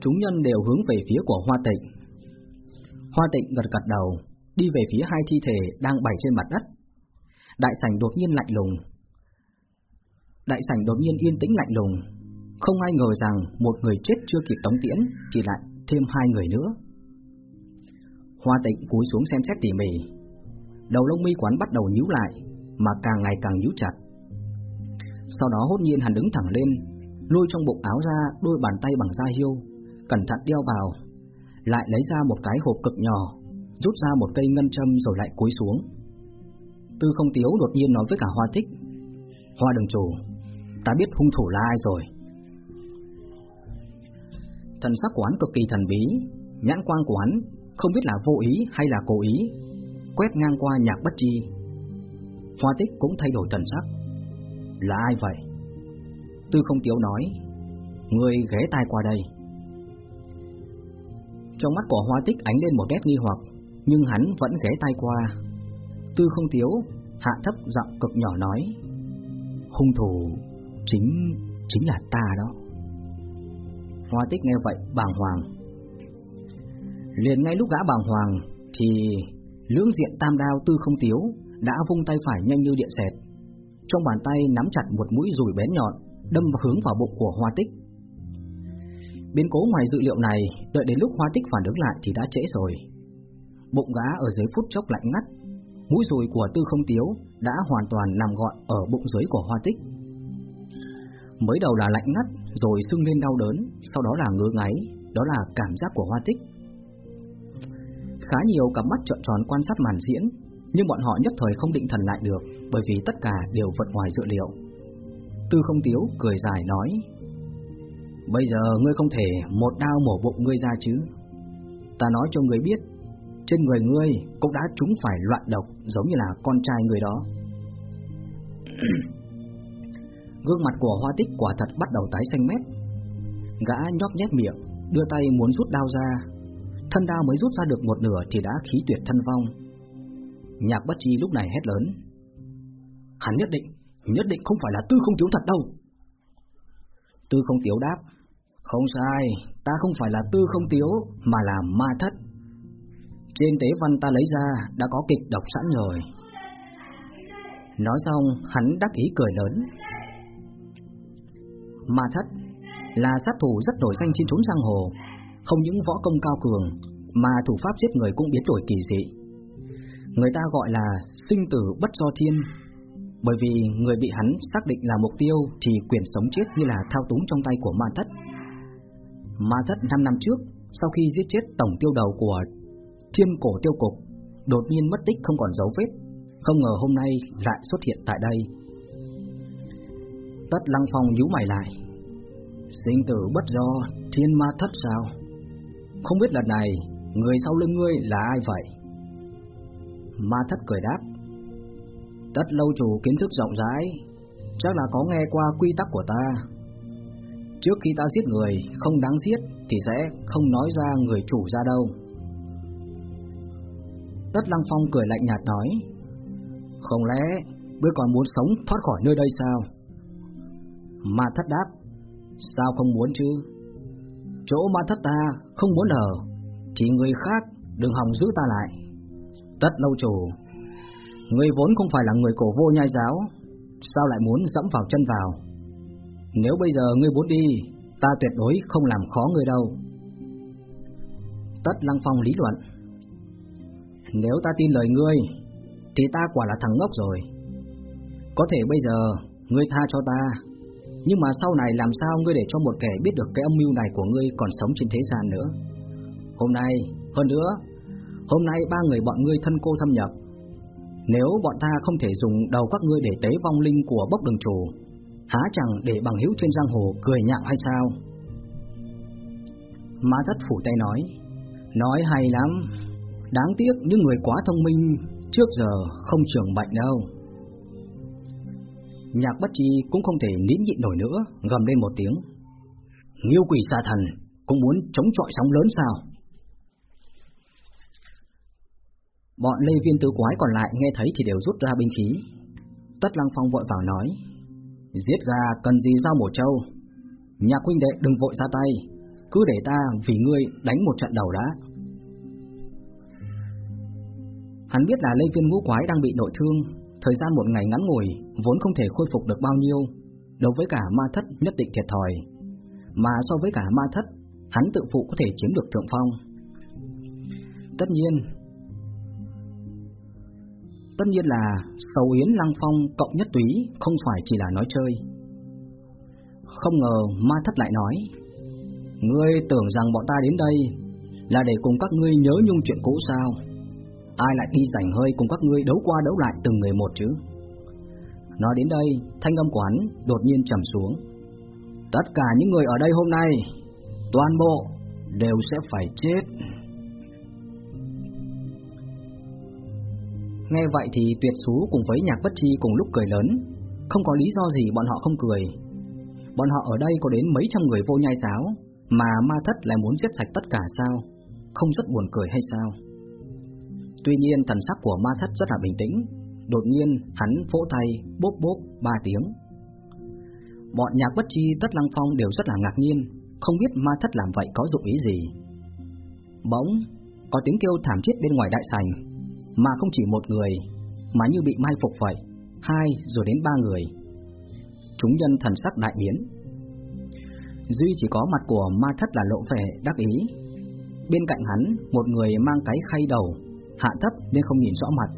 Chúng nhân đều hướng về phía của Hoa Tịnh. Hoa Tịnh gật gật đầu Đi về phía hai thi thể đang bày trên mặt đất. Đại sảnh đột nhiên lạnh lùng Đại sảnh đột nhiên yên tĩnh lạnh lùng. Không ai ngờ rằng một người chết chưa kịp tống tiễn thì lại thêm hai người nữa. Hoa tịnh cúi xuống xem xét tỉ mỉ. Đầu lông mi quán bắt đầu nhíu lại, Mà càng ngày càng nhíu chặt. Sau đó hốt nhiên hắn đứng thẳng lên Lôi trong bụng áo ra, đôi bàn tay bằng da hiêu Cẩn thận đeo vào. Lại lấy ra một cái hộp cực nhỏ, Rút ra một cây ngân châm rồi lại cúi xuống. Tư không tiếu đột nhiên nói với cả hoa tích Hoa đường chủ Ta biết hung thủ là ai rồi Thần sắc của hắn cực kỳ thần bí, nhãn quang của hắn không biết là vô ý hay là cố ý, quét ngang qua nhạc bất chi. Hoa tích cũng thay đổi thần sắc. Là ai vậy? Tư không tiếu nói, người ghé tai qua đây. Trong mắt của hoa tích ánh lên một nét nghi hoặc, nhưng hắn vẫn ghé tai qua. Tư không tiếu, hạ thấp giọng cực nhỏ nói, hung thủ chính chính là ta đó. Hoa tích nghe vậy, bàng hoàng. Liền ngay lúc gã bàng hoàng Thì lưỡng diện tam đao tư không tiếu Đã vung tay phải nhanh như điện xẹt. Trong bàn tay nắm chặt một mũi rùi bén nhọn, Đâm hướng vào bụng của hoa tích. Biến cố ngoài dự liệu này, Đợi đến lúc hoa tích phản ứng lại thì đã trễ rồi. Bụng gã ở dưới phút chốc lạnh ngắt, Mũi rùi của tư không tiếu Đã hoàn toàn nằm gọn ở bụng dưới của hoa tích. Mới đầu là lạnh ngắt rồi sưng lên đau đớn, sau đó là ngứa ngáy, đó là cảm giác của hoa tích. Khá nhiều cặp mắt trợn tròn quan sát màn diễn, nhưng bọn họ nhất thời không định thần lại được, bởi vì tất cả đều vật ngoài dự liệu. Tư không tiếu cười dài nói, Bây giờ ngươi không thể một đao mổ bụng ngươi ra chứ. Ta nói cho ngươi biết, trên người ngươi cũng đã trúng phải loạn độc giống như là con trai người đó. Gương mặt của hoa tích quả thật bắt đầu tái xanh mét. Gã nhóc nhét miệng, Đưa tay muốn rút đao ra. Thân đao mới rút ra được một nửa Thì đã khí tuyệt thân vong. Nhạc bất chi lúc này hét lớn. Hắn nhất định Nhất định không phải là tư không tiếu thật đâu. Tư không tiếu đáp, Không sai, Ta không phải là tư không tiếu Mà là ma thất. Trên tế văn ta lấy ra Đã có kịch độc sẵn rồi. Nói xong, hắn đắc ý cười lớn. Ma Thất là sát thủ rất nổi danh trên chốn giang hồ, không những võ công cao cường mà thủ pháp giết người cũng biến đổi kỳ dị. Người ta gọi là sinh tử bất do thiên, bởi vì người bị hắn xác định là mục tiêu thì quyền sống chết như là thao túng trong tay của Ma Thất. Ma Thất 5 năm trước, sau khi giết chết tổng tiêu đầu của Thiên Cổ Tiêu Cục, đột nhiên mất tích không còn dấu vết, không ngờ hôm nay lại xuất hiện tại đây. Tất Lăng Phong nhíu mày lại. Sinh tử bất do, thiên ma thất sao? Không biết lần này, người sau lưng ngươi là ai vậy? Ma thất cười đáp. Tất lâu chủ kiến thức rộng rãi, chắc là có nghe qua quy tắc của ta. Trước khi ta giết người không đáng giết thì sẽ không nói ra người chủ ra đâu. Tất Lăng Phong cười lạnh nhạt nói, không lẽ ngươi còn muốn sống thoát khỏi nơi đây sao? Ma thất đáp, sao không muốn chứ? Chỗ ma thất ta không muốn ở, thì người khác đừng hòng giữ ta lại. Tất lâu chủ, người vốn không phải là người cổ vô nhai giáo, sao lại muốn dẫm vào chân vào? Nếu bây giờ ngươi muốn đi, ta tuyệt đối không làm khó ngươi đâu. Tất Lăng Phong lý luận. Nếu ta tin lời ngươi, thì ta quả là thằng ngốc rồi. Có thể bây giờ ngươi tha cho ta, nhưng mà sau này làm sao ngươi để cho một kẻ biết được cái âm mưu này của ngươi còn sống trên thế gian nữa? Hôm nay, hơn nữa, hôm nay ba người bọn ngươi thân cô thâm nhập. Nếu bọn ta không thể dùng đầu các ngươi để tế vong linh của bốc đường chủ, há chẳng để bằng hữu trên giang hồ cười nhạo hay sao? Má thất phủ tay nói, nói hay lắm, đáng tiếc những người quá thông minh trước giờ không trưởng bệnh đâu. Nhạc bất chi cũng không thể nín nhịn nổi nữa, gầm lên một tiếng. Nghiêu quỷ xa thần cũng muốn chống chọi sóng lớn sao? Bọn lê viên tứ quái còn lại nghe thấy thì đều rút ra binh khí. Tất Lăng Phong vội vào nói, giết gà cần gì giao mổ trâu? Nhạc huynh đệ đừng vội ra tay, cứ để ta vì ngươi đánh một trận đầu đã. Hắn biết là Lê Viên Ngũ Quái đang bị nội thương, thời gian một ngày ngắn ngủi vốn không thể khôi phục được bao nhiêu, đối với cả ma thất nhất định thiệt thòi. Mà so với cả ma thất, hắn tự phụ có thể chiếm được thượng phong. Tất nhiên, tất nhiên là sầu yến lăng phong cộng nhất túy không phải chỉ là nói chơi. Không ngờ ma thất lại nói, ngươi tưởng rằng bọn ta đến đây là để cùng các ngươi nhớ nhung chuyện cũ sao? Ai lại đi rảnh hơi cùng các ngươi đấu qua đấu lại từng người một chứ? Nói đến đây, thanh âm của hắn đột nhiên trầm xuống. Tất cả những người ở đây hôm nay, toàn bộ đều sẽ phải chết. Nghe vậy thì tuyệt xú cùng với nhạc bất chi cùng lúc cười lớn, không có lý do gì bọn họ không cười. Bọn họ ở đây có đến mấy trăm người vô nhai sáo, mà ma thất lại muốn giết sạch tất cả sao? Không rất buồn cười hay sao? Tuy nhiên thần sắc của ma thất rất là bình tĩnh. Đột nhiên, hắn vỗ tay, bốp bốp ba tiếng. Bọn nhạc bất chi, tất lăng phong đều rất là ngạc nhiên. Không biết ma thất làm vậy có dụng ý gì. Bỗng, Có tiếng kêu thảm thiết bên ngoài đại sành Mà không chỉ một người, Mà như bị mai phục vậy. Hai rồi đến ba người. Chúng nhân thần sắc đại biến. Duy chỉ có mặt của ma thất là lộ vẻ đắc ý. Bên cạnh hắn, Một người mang cái khay đầu hạ thấp nên không nhìn rõ mặt.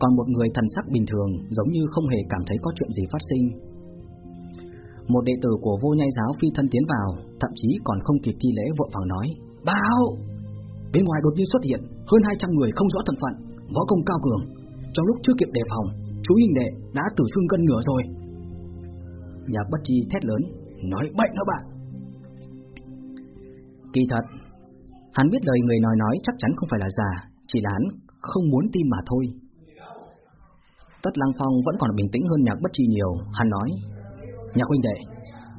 Còn một người thần sắc bình thường giống như không hề cảm thấy có chuyện gì phát sinh. Một đệ tử của vô nhai giáo phi thân tiến vào, thậm chí còn không kịp thi lễ vội vàng nói: "Báo!" Bên ngoài đột nhiên xuất hiện hơn 200 người không rõ thân phận, võ công cao cường. Trong lúc chưa kịp đề phòng, chú huynh đệ đã tử thương gân ngửa rồi. Nhạc bất chi thét lớn, nói bệnh đó bạn. Kỳ thật, hắn biết lời người nói nói chắc chắn không phải là giả, chỉ là hắn không muốn tin mà thôi. Tất Lăng Phong vẫn còn bình tĩnh hơn Nhạc Bất Chi nhiều, hắn nói: "Nhạc huynh đệ,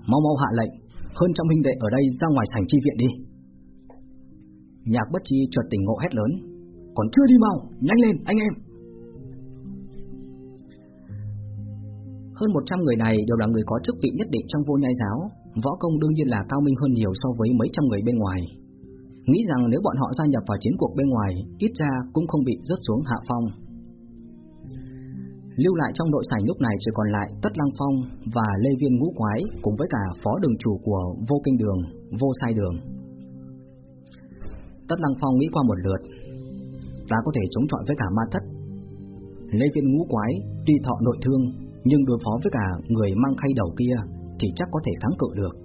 mau mau hạ lệnh, hơn trăm huynh đệ ở đây ra ngoài sảnh chi viện đi." Nhạc Bất Chi chợt tỉnh ngộ hét lớn: "Còn chưa đi mau, nhanh lên anh em!" Hơn 100 người này đều là người có chức vị nhất định trong vô nhai giáo, võ công đương nhiên là cao minh hơn nhiều so với mấy trăm người bên ngoài nghĩ rằng nếu bọn họ gia nhập vào chiến cuộc bên ngoài, ít ra cũng không bị rớt xuống hạ phong. Lưu lại trong đội sảnh lúc này chỉ còn lại Tất Lăng Phong và Lê Viên Ngũ Quái cùng với cả phó đường chủ của Vô Kinh Đường, Vô Sai Đường. Tất Lăng Phong nghĩ qua một lượt, ta có thể chống chọi với cả ma thất. Lê Viên Ngũ Quái tuy thọ nội thương nhưng đối phó với cả người mang khay đầu kia thì chắc có thể kháng cự được.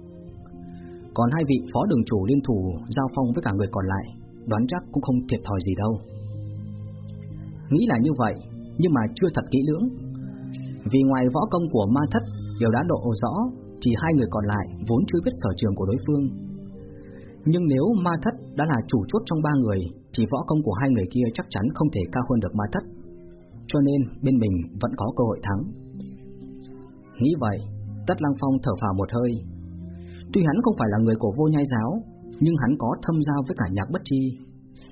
Còn hai vị phó đường chủ liên thủ giao phong với cả người còn lại, đoán chắc cũng không thiệt thòi gì đâu. Nghĩ là như vậy, nhưng mà chưa thật kỹ lưỡng. Vì ngoài võ công của ma thất đều đã độ rõ, thì hai người còn lại vốn chưa biết sở trường của đối phương. Nhưng nếu ma thất đã là chủ chốt trong ba người, thì võ công của hai người kia chắc chắn không thể cao hơn được ma thất. cho nên bên mình vẫn có cơ hội thắng. Nghĩ vậy, Tất Lăng Phong thở phào một hơi. Tuy hắn không phải là người của vô nhai giáo, nhưng hắn có thâm giao với cả nhạc bất chi.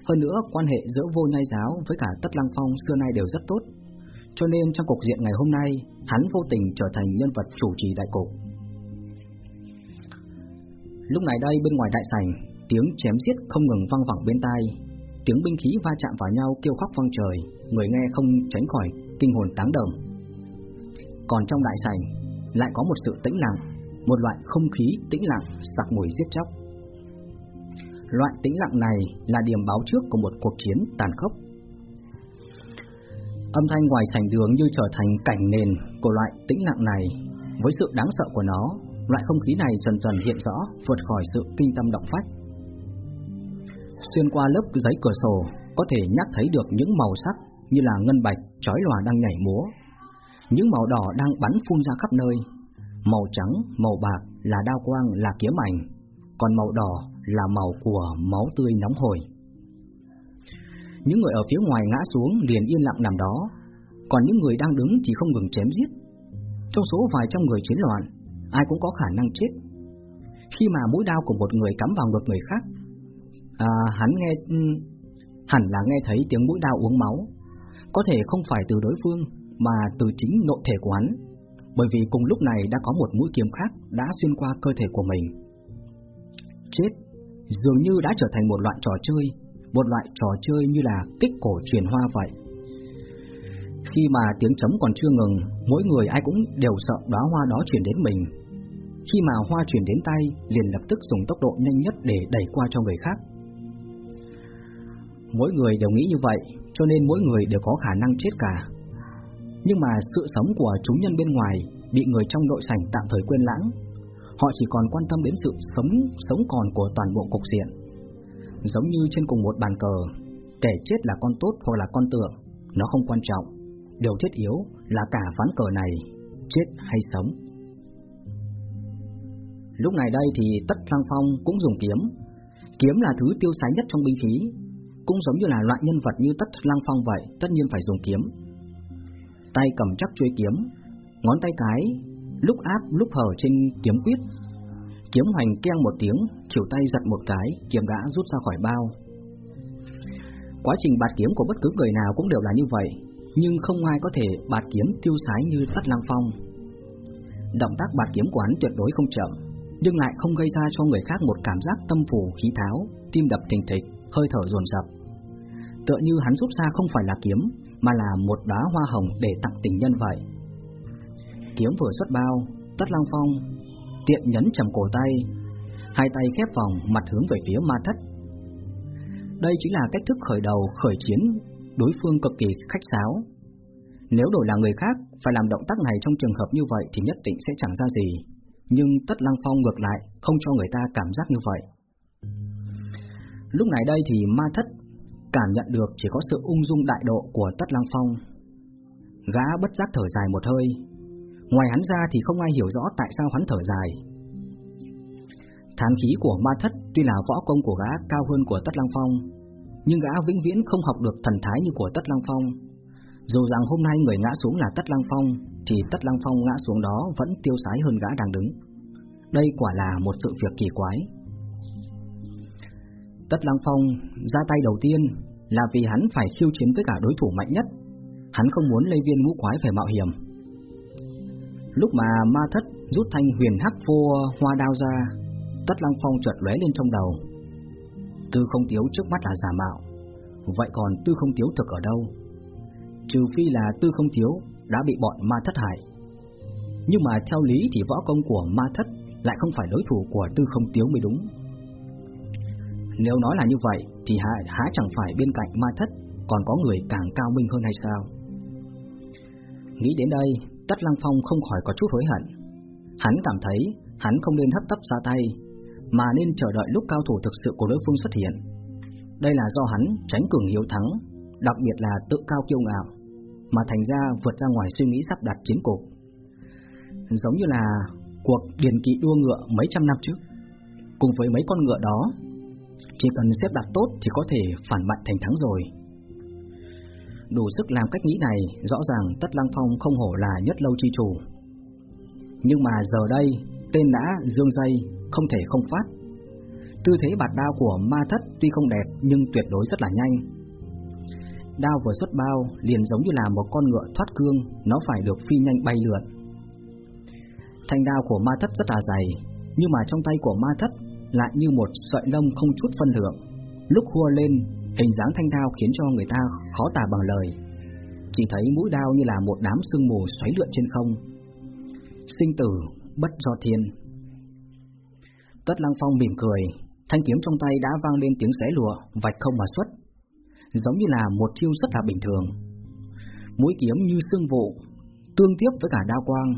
Hơn nữa, quan hệ giữa vô nhai giáo với cả Tất Lăng Phong xưa nay đều rất tốt. Cho nên trong cục diện ngày hôm nay, hắn vô tình trở thành nhân vật chủ trì đại cục. Lúc này đây bên ngoài đại sảnh, tiếng chém giết không ngừng vang vẳng bên tai, tiếng binh khí va chạm vào nhau kêu khóc vang trời, người nghe không tránh khỏi kinh hồn táng đồng. Còn trong đại sảnh lại có một sự tĩnh lặng, một loại không khí tĩnh lặng sặc mùi giết chóc. Loại tĩnh lặng này là điểm báo trước của một cuộc chiến tàn khốc. Âm thanh ngoài sảnh đường như trở thành cảnh nền của loại tĩnh lặng này, với sự đáng sợ của nó, loại không khí này dần dần hiện rõ, vượt khỏi sự kinh tâm động phách. Xuyên qua lớp giấy cửa sổ, có thể nhắc thấy được những màu sắc như là ngân bạch, chói lòa đang nhảy múa. Những màu đỏ đang bắn phun ra khắp nơi. Màu trắng, màu bạc là đao quang, là kiếm ảnh, còn màu đỏ là màu của máu tươi nóng hổi. Những người ở phía ngoài ngã xuống liền yên lặng nằm đó, còn những người đang đứng chỉ không ngừng chém giết. Trong số vài trăm người chiến loạn, ai cũng có khả năng chết. Khi mà mũi đao của một người cắm vào ngực người khác, à, hắn nghe hẳn là nghe thấy tiếng mũi đao uống máu, có thể không phải từ đối phương mà từ chính nội thể của hắn, bởi vì cùng lúc này đã có một mũi kiếm khác đã xuyên qua cơ thể của mình. Chết dường như đã trở thành một loại trò chơi, một loại trò chơi như là kích cổ truyền hoa vậy. Khi mà tiếng chấm còn chưa ngừng, mỗi người ai cũng đều sợ đóa hoa đó chuyển đến mình. Khi mà hoa chuyển đến tay, liền lập tức dùng tốc độ nhanh nhất để đẩy qua cho người khác. Mỗi người đều nghĩ như vậy, cho nên mỗi người đều có khả năng chết cả. Nhưng mà sự sống của chúng nhân bên ngoài bị người trong nội sảnh tạm thời quên lãng. Họ chỉ còn quan tâm đến sự sống sống còn của toàn bộ cục diện. Giống như trên cùng một bàn cờ, kẻ chết là con tốt hoặc là con tượng, nó không quan trọng. Điều thiết yếu là cả ván cờ này, chết hay sống. Lúc này đây thì Tất Lăng Phong cũng dùng kiếm. Kiếm là thứ tiêu sái nhất trong binh khí, cũng giống như là loại nhân vật như Tất Lăng Phong vậy, tất nhiên phải dùng kiếm. Tay cầm chắc chuôi kiếm, ngón tay cái lúc áp lúc hở trên kiếm quyết. Kiếm hoành keng một tiếng, chiều tay giật một cái, kiếm đã rút ra khỏi bao. Quá trình bạt kiếm của bất cứ người nào cũng đều là như vậy, nhưng không ai có thể bạt kiếm tiêu sái như Tất Lăng Phong. Động tác bạt kiếm của hắn tuyệt đối không chậm, nhưng lại không gây ra cho người khác một cảm giác tâm phủ khí tháo, tim đập thình thịch, hơi thở dồn dập tựa như hắn rút ra không phải là kiếm, mà là một đá hoa hồng để tặng tình nhân vậy. Kiếm vừa xuất bao, Tất Long Phong tiện nhấn chầm cổ tay, hai tay khép vòng mặt hướng về phía ma thất. Đây chính là cách thức khởi đầu khởi chiến, đối phương cực kỳ khách sáo. Nếu đổi là người khác, phải làm động tác này trong trường hợp như vậy thì nhất định sẽ chẳng ra gì. Nhưng Tất Lăng Phong ngược lại, không cho người ta cảm giác như vậy. Lúc này đây thì ma thất cảm nhận được chỉ có sự ung dung đại độ của Tất Lăng Phong. Gã bất giác thở dài một hơi, ngoài hắn ra thì không ai hiểu rõ tại sao hắn thở dài. Thán khí của ma thất tuy là võ công của gã cao hơn của Tất Lăng Phong, nhưng gã vĩnh viễn không học được thần thái như của Tất Lăng Phong. Dù rằng hôm nay người ngã xuống là Tất Lăng Phong, thì Tất Lăng Phong ngã xuống đó vẫn tiêu sái hơn gã đang đứng. Đây quả là một sự việc kỳ quái. Tất Lăng Phong ra tay đầu tiên là vì hắn phải khiêu chiến với cả đối thủ mạnh nhất. Hắn không muốn lây Viên ngũ quái phải mạo hiểm. Lúc mà ma thất rút thanh huyền hắc vô hoa đao ra, Tất Lăng Phong chợt lóe lên trong đầu. Tư không tiếu trước mắt là giả mạo, vậy còn tư không tiếu thực ở đâu? Trừ phi là tư không tiếu đã bị bọn ma thất hại. Nhưng mà theo lý thì võ công của ma thất lại không phải đối thủ của tư không tiếu mới đúng. Nếu nói là như vậy thì há, há chẳng phải bên cạnh ma thất còn có người càng cao minh hơn hay sao? Nghĩ đến đây, Tất Lăng Phong không khỏi có chút hối hận. Hắn cảm thấy hắn không nên hấp tấp ra tay, mà nên chờ đợi lúc cao thủ thực sự của đối phương xuất hiện. Đây là do hắn tránh cường hiếu thắng, đặc biệt là tự cao kiêu ngạo, mà thành ra vượt ra ngoài suy nghĩ sắp đặt chiến cục. Giống như là cuộc điền kỵ đua ngựa mấy trăm năm trước, cùng với mấy con ngựa đó chỉ cần xếp đặt tốt thì có thể phản mạnh thành thắng rồi. đủ sức làm cách nghĩ này, rõ ràng Tất Lăng Phong không hổ là nhất lâu chi chủ. Nhưng mà giờ đây, tên đã dương dây, không thể không phát. Tư thế bạt đao của ma thất tuy không đẹp nhưng tuyệt đối rất là nhanh. Đao vừa xuất bao liền giống như là một con ngựa thoát cương, nó phải được phi nhanh bay lượn. Thanh đao của ma thất rất là dày, nhưng mà trong tay của ma thất lại như một sợi lông không chút phân lượng. Lúc hua lên, hình dáng thanh đao khiến cho người ta khó tả bằng lời. Chỉ thấy mũi đao như là một đám sương mù xoáy lượn trên không. Sinh tử, bất do thiên. Tất Lăng Phong mỉm cười, thanh kiếm trong tay đã vang lên tiếng xé lụa, vạch không mà xuất. Giống như là một chiêu rất là bình thường. Mũi kiếm như xương vụ, tương tiếp với cả đao quang.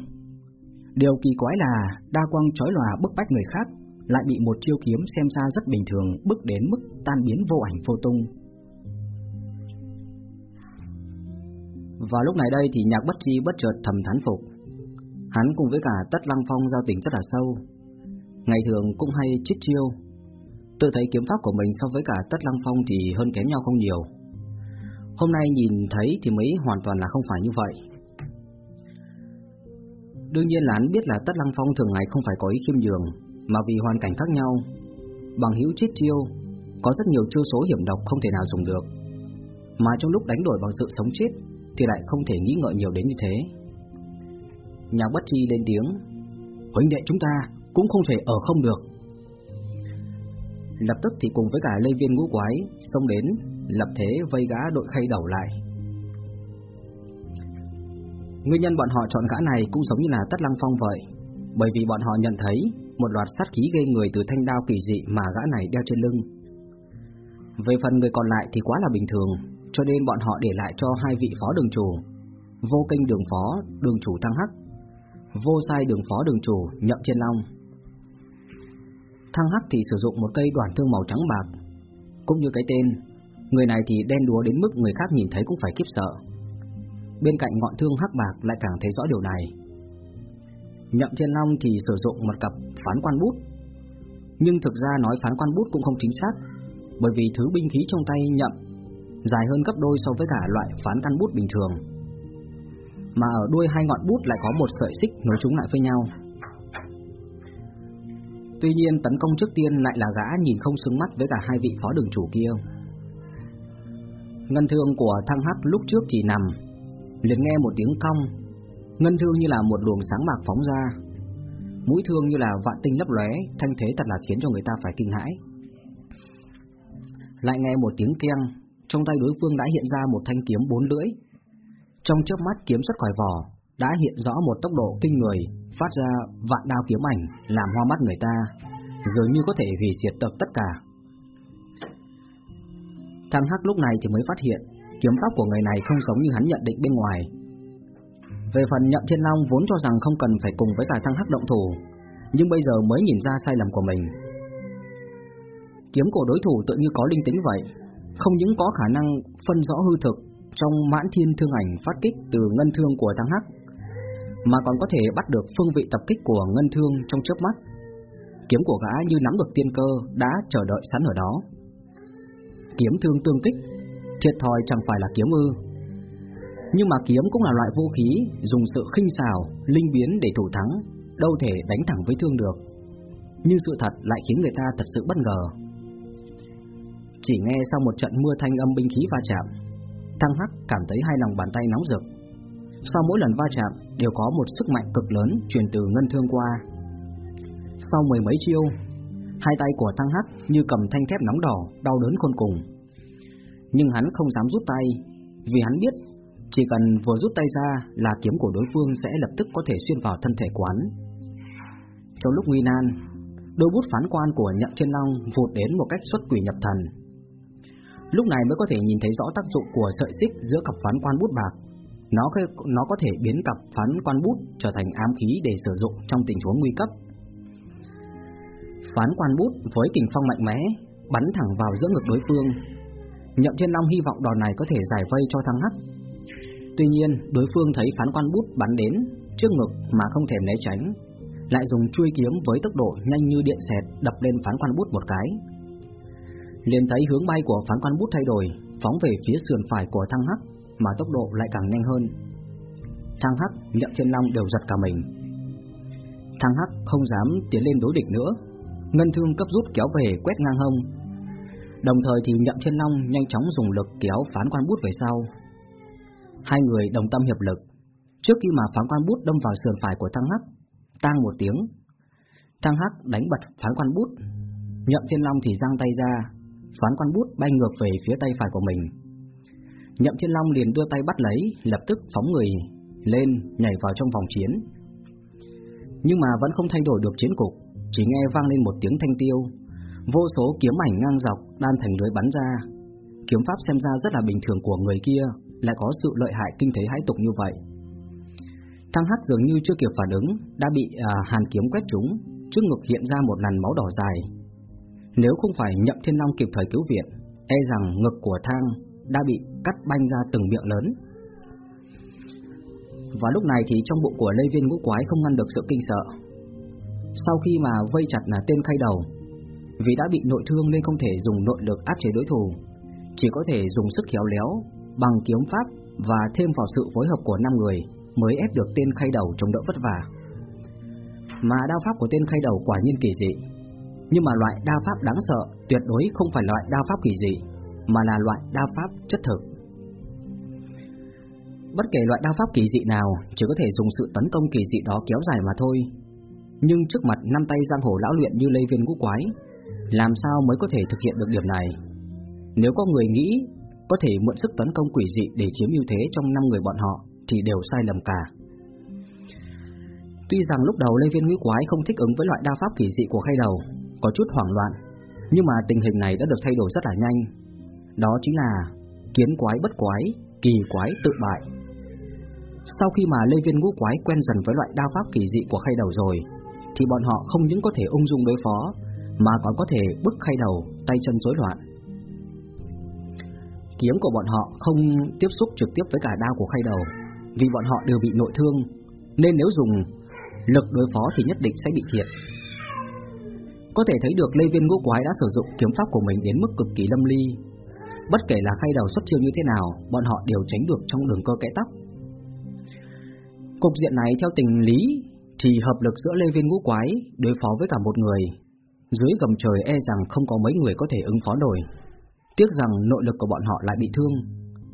Điều kỳ quái là đao quang chói lòa bức bách người khác, lại bị một chiêu kiếm xem ra rất bình thường bức đến mức tan biến vô ảnh vô tung. Và lúc này đây thì nhạc bất chi bất chợt thầm thán phục. Hắn cùng với cả Tất Lăng Phong giao tình rất là sâu. Ngày thường cũng hay chích chiêu. Tự thấy kiếm pháp của mình so với cả Tất Lăng Phong thì hơn kém nhau không nhiều. Hôm nay nhìn thấy thì mới hoàn toàn là không phải như vậy. Đương nhiên là hắn biết là Tất Lăng Phong thường ngày không phải có ý khiêm nhường, mà vì hoàn cảnh khác nhau, bằng hữu chết chiêu, có rất nhiều chiêu số hiểm độc không thể nào dùng được. Mà trong lúc đánh đổi bằng sự sống chết thì lại không thể nghĩ ngợi nhiều đến như thế. nhà bất chi lên tiếng, huynh đệ chúng ta cũng không thể ở không được. Lập tức thì cùng với cả lê viên ngũ quái xông đến, lập thế vây gã đội khay đầu lại. Nguyên nhân bọn họ chọn gã này cũng giống như là Tất Lăng Phong vậy, bởi vì bọn họ nhận thấy một loạt sát khí gây người từ thanh đao kỳ dị mà gã này đeo trên lưng. Về phần người còn lại thì quá là bình thường, cho nên bọn họ để lại cho hai vị phó đường chủ, vô kinh đường phó, đường chủ Thăng Hắc, vô sai đường phó đường chủ Nhậm Trên Long. Thăng Hắc thì sử dụng một cây đoàn thương màu trắng bạc, cũng như cái tên, người này thì đen đúa đến mức người khác nhìn thấy cũng phải kiếp sợ. Bên cạnh ngọn thương hắc bạc lại càng thấy rõ điều này. Nhậm Thiên Long thì sử dụng một cặp phán quan bút, nhưng thực ra nói phán quan bút cũng không chính xác, bởi vì thứ binh khí trong tay Nhậm dài hơn gấp đôi so với cả loại phán căn bút bình thường. Mà ở đuôi hai ngọn bút lại có một sợi xích nối chúng lại với nhau. Tuy nhiên tấn công trước tiên lại là gã nhìn không xứng mắt với cả hai vị phó đường chủ kia. Ngân thương của thăng hắc lúc trước chỉ nằm, liền nghe một tiếng cong Ngân thương như là một luồng sáng mạc phóng ra. Mũi thương như là vạn tinh lấp lóe, Thanh thế thật là khiến cho người ta phải kinh hãi. Lại nghe một tiếng keng, Trong tay đối phương đã hiện ra một thanh kiếm bốn lưỡi. Trong chớp mắt, kiếm xuất khỏi vỏ, Đã hiện rõ một tốc độ kinh người, Phát ra vạn đao kiếm ảnh, Làm hoa mắt người ta, Dường như có thể hủy diệt tập tất cả. Thằng Hắc lúc này thì mới phát hiện, Kiếm pháp của người này không giống như hắn nhận định bên ngoài về phần Nhậm Thiên Long vốn cho rằng không cần phải cùng với cả thăng hắc động thủ, nhưng bây giờ mới nhìn ra sai lầm của mình. Kiếm của đối thủ tự như có linh tính vậy, không những có khả năng phân rõ hư thực trong mãn thiên thương ảnh phát kích từ ngân thương của thăng hắc, mà còn có thể bắt được phương vị tập kích của ngân thương trong chớp mắt. Kiếm của gã như nắm được tiên cơ đã chờ đợi sẵn ở đó. Kiếm thương tương kích, thiệt thòi chẳng phải là kiếm ư, nhưng mà kiếm cũng là loại vũ khí dùng sự khinh xảo, linh biến để thủ thắng, đâu thể đánh thẳng với thương được. Nhưng sự thật lại khiến người ta thật sự bất ngờ. Chỉ nghe sau một trận mưa thanh âm binh khí va chạm, Thăng Hắc cảm thấy hai lòng bàn tay nóng rực. Sau mỗi lần va chạm đều có một sức mạnh cực lớn truyền từ ngân thương qua. Sau mười mấy chiêu, hai tay của Thăng Hắc như cầm thanh thép nóng đỏ, đau đớn khôn cùng. Nhưng hắn không dám rút tay, vì hắn biết chỉ cần vừa rút tay ra là kiếm của đối phương sẽ lập tức có thể xuyên vào thân thể quán. Trong lúc nguy nan, đôi bút phán quan của Nhậm Thiên Long vụt đến một cách xuất quỷ nhập thần. Lúc này mới có thể nhìn thấy rõ tác dụng của sợi xích giữa cặp phán quan bút bạc. Nó nó có thể biến cặp phán quan bút trở thành ám khí để sử dụng trong tình huống nguy cấp. Phán quan bút với kình phong mạnh mẽ bắn thẳng vào giữa ngực đối phương. Nhậm Thiên Long hy vọng đòn này có thể giải vây cho thăng hắc Tuy nhiên, đối phương thấy phán quan bút bắn đến trước ngực mà không thèm né tránh, lại dùng chuôi kiếm với tốc độ nhanh như điện xẹt đập lên phán quan bút một cái. liền thấy hướng bay của phán quan bút thay đổi, phóng về phía sườn phải của thăng hắc, mà tốc độ lại càng nhanh hơn. Thăng Hắc, Nhậm Thiên Long đều giật cả mình. Thăng Hắc không dám tiến lên đối địch nữa, ngân thương cấp rút kéo về quét ngang hông. Đồng thời thì Nhậm Thiên Long nhanh chóng dùng lực kéo phán quan bút về sau. Hai người đồng tâm hiệp lực, trước khi mà phán quan bút đâm vào sườn phải của Thăng Hắc, tang một tiếng. Thăng Hắc đánh bật phán quan bút, Nhậm Thiên Long thì giang tay ra, phán quan bút bay ngược về phía tay phải của mình. Nhậm Thiên Long liền đưa tay bắt lấy, lập tức phóng người lên nhảy vào trong vòng chiến. Nhưng mà vẫn không thay đổi được chiến cục, chỉ nghe vang lên một tiếng thanh tiêu, vô số kiếm ảnh ngang dọc đan thành lưới bắn ra. Kiếm pháp xem ra rất là bình thường của người kia, lại có sự lợi hại kinh thế hãi tục như vậy. Thăng Hắc dường như chưa kịp phản ứng, đã bị à, hàn kiếm quét trúng, trước ngực hiện ra một làn máu đỏ dài. Nếu không phải Nhậm Thiên Long kịp thời cứu viện, e rằng ngực của Thang đã bị cắt banh ra từng miệng lớn. Và lúc này thì trong bụng của Lê Viên Ngũ Quái không ngăn được sự kinh sợ. Sau khi mà vây chặt là tên khay đầu, vì đã bị nội thương nên không thể dùng nội lực áp chế đối thủ, chỉ có thể dùng sức khéo léo bằng kiếm pháp và thêm vào sự phối hợp của năm người mới ép được tên khay đầu chống đỡ vất vả. Mà đao pháp của tên khay đầu quả nhiên kỳ dị, nhưng mà loại đao pháp đáng sợ tuyệt đối không phải loại đao pháp kỳ dị, mà là loại đao pháp chất thực. Bất kể loại đao pháp kỳ dị nào chỉ có thể dùng sự tấn công kỳ dị đó kéo dài mà thôi. Nhưng trước mặt năm tay giang hồ lão luyện như Lê Viên Ngũ Quái, làm sao mới có thể thực hiện được điểm này? Nếu có người nghĩ có thể mượn sức tấn công quỷ dị để chiếm ưu thế trong năm người bọn họ thì đều sai lầm cả. Tuy rằng lúc đầu Lê Viên Ngũ Quái không thích ứng với loại đa pháp kỳ dị của khay đầu, có chút hoảng loạn, nhưng mà tình hình này đã được thay đổi rất là nhanh. Đó chính là kiến quái bất quái, kỳ quái tự bại. Sau khi mà Lê Viên Ngũ Quái quen dần với loại đa pháp kỳ dị của khay đầu rồi, thì bọn họ không những có thể ung dung đối phó, mà còn có thể bức khay đầu, tay chân rối loạn. Kiếm của bọn họ không tiếp xúc trực tiếp với cả đao của khay đầu, vì bọn họ đều bị nội thương, nên nếu dùng lực đối phó thì nhất định sẽ bị thiệt. Có thể thấy được Lê Viên Ngũ Quái đã sử dụng kiếm pháp của mình đến mức cực kỳ lâm ly. Bất kể là khay đầu xuất chiêu như thế nào, bọn họ đều tránh được trong đường cơ kẽ tóc. Cục diện này theo tình lý thì hợp lực giữa Lê Viên Ngũ Quái đối phó với cả một người. Dưới gầm trời e rằng không có mấy người có thể ứng phó nổi. Tiếc rằng nội lực của bọn họ lại bị thương,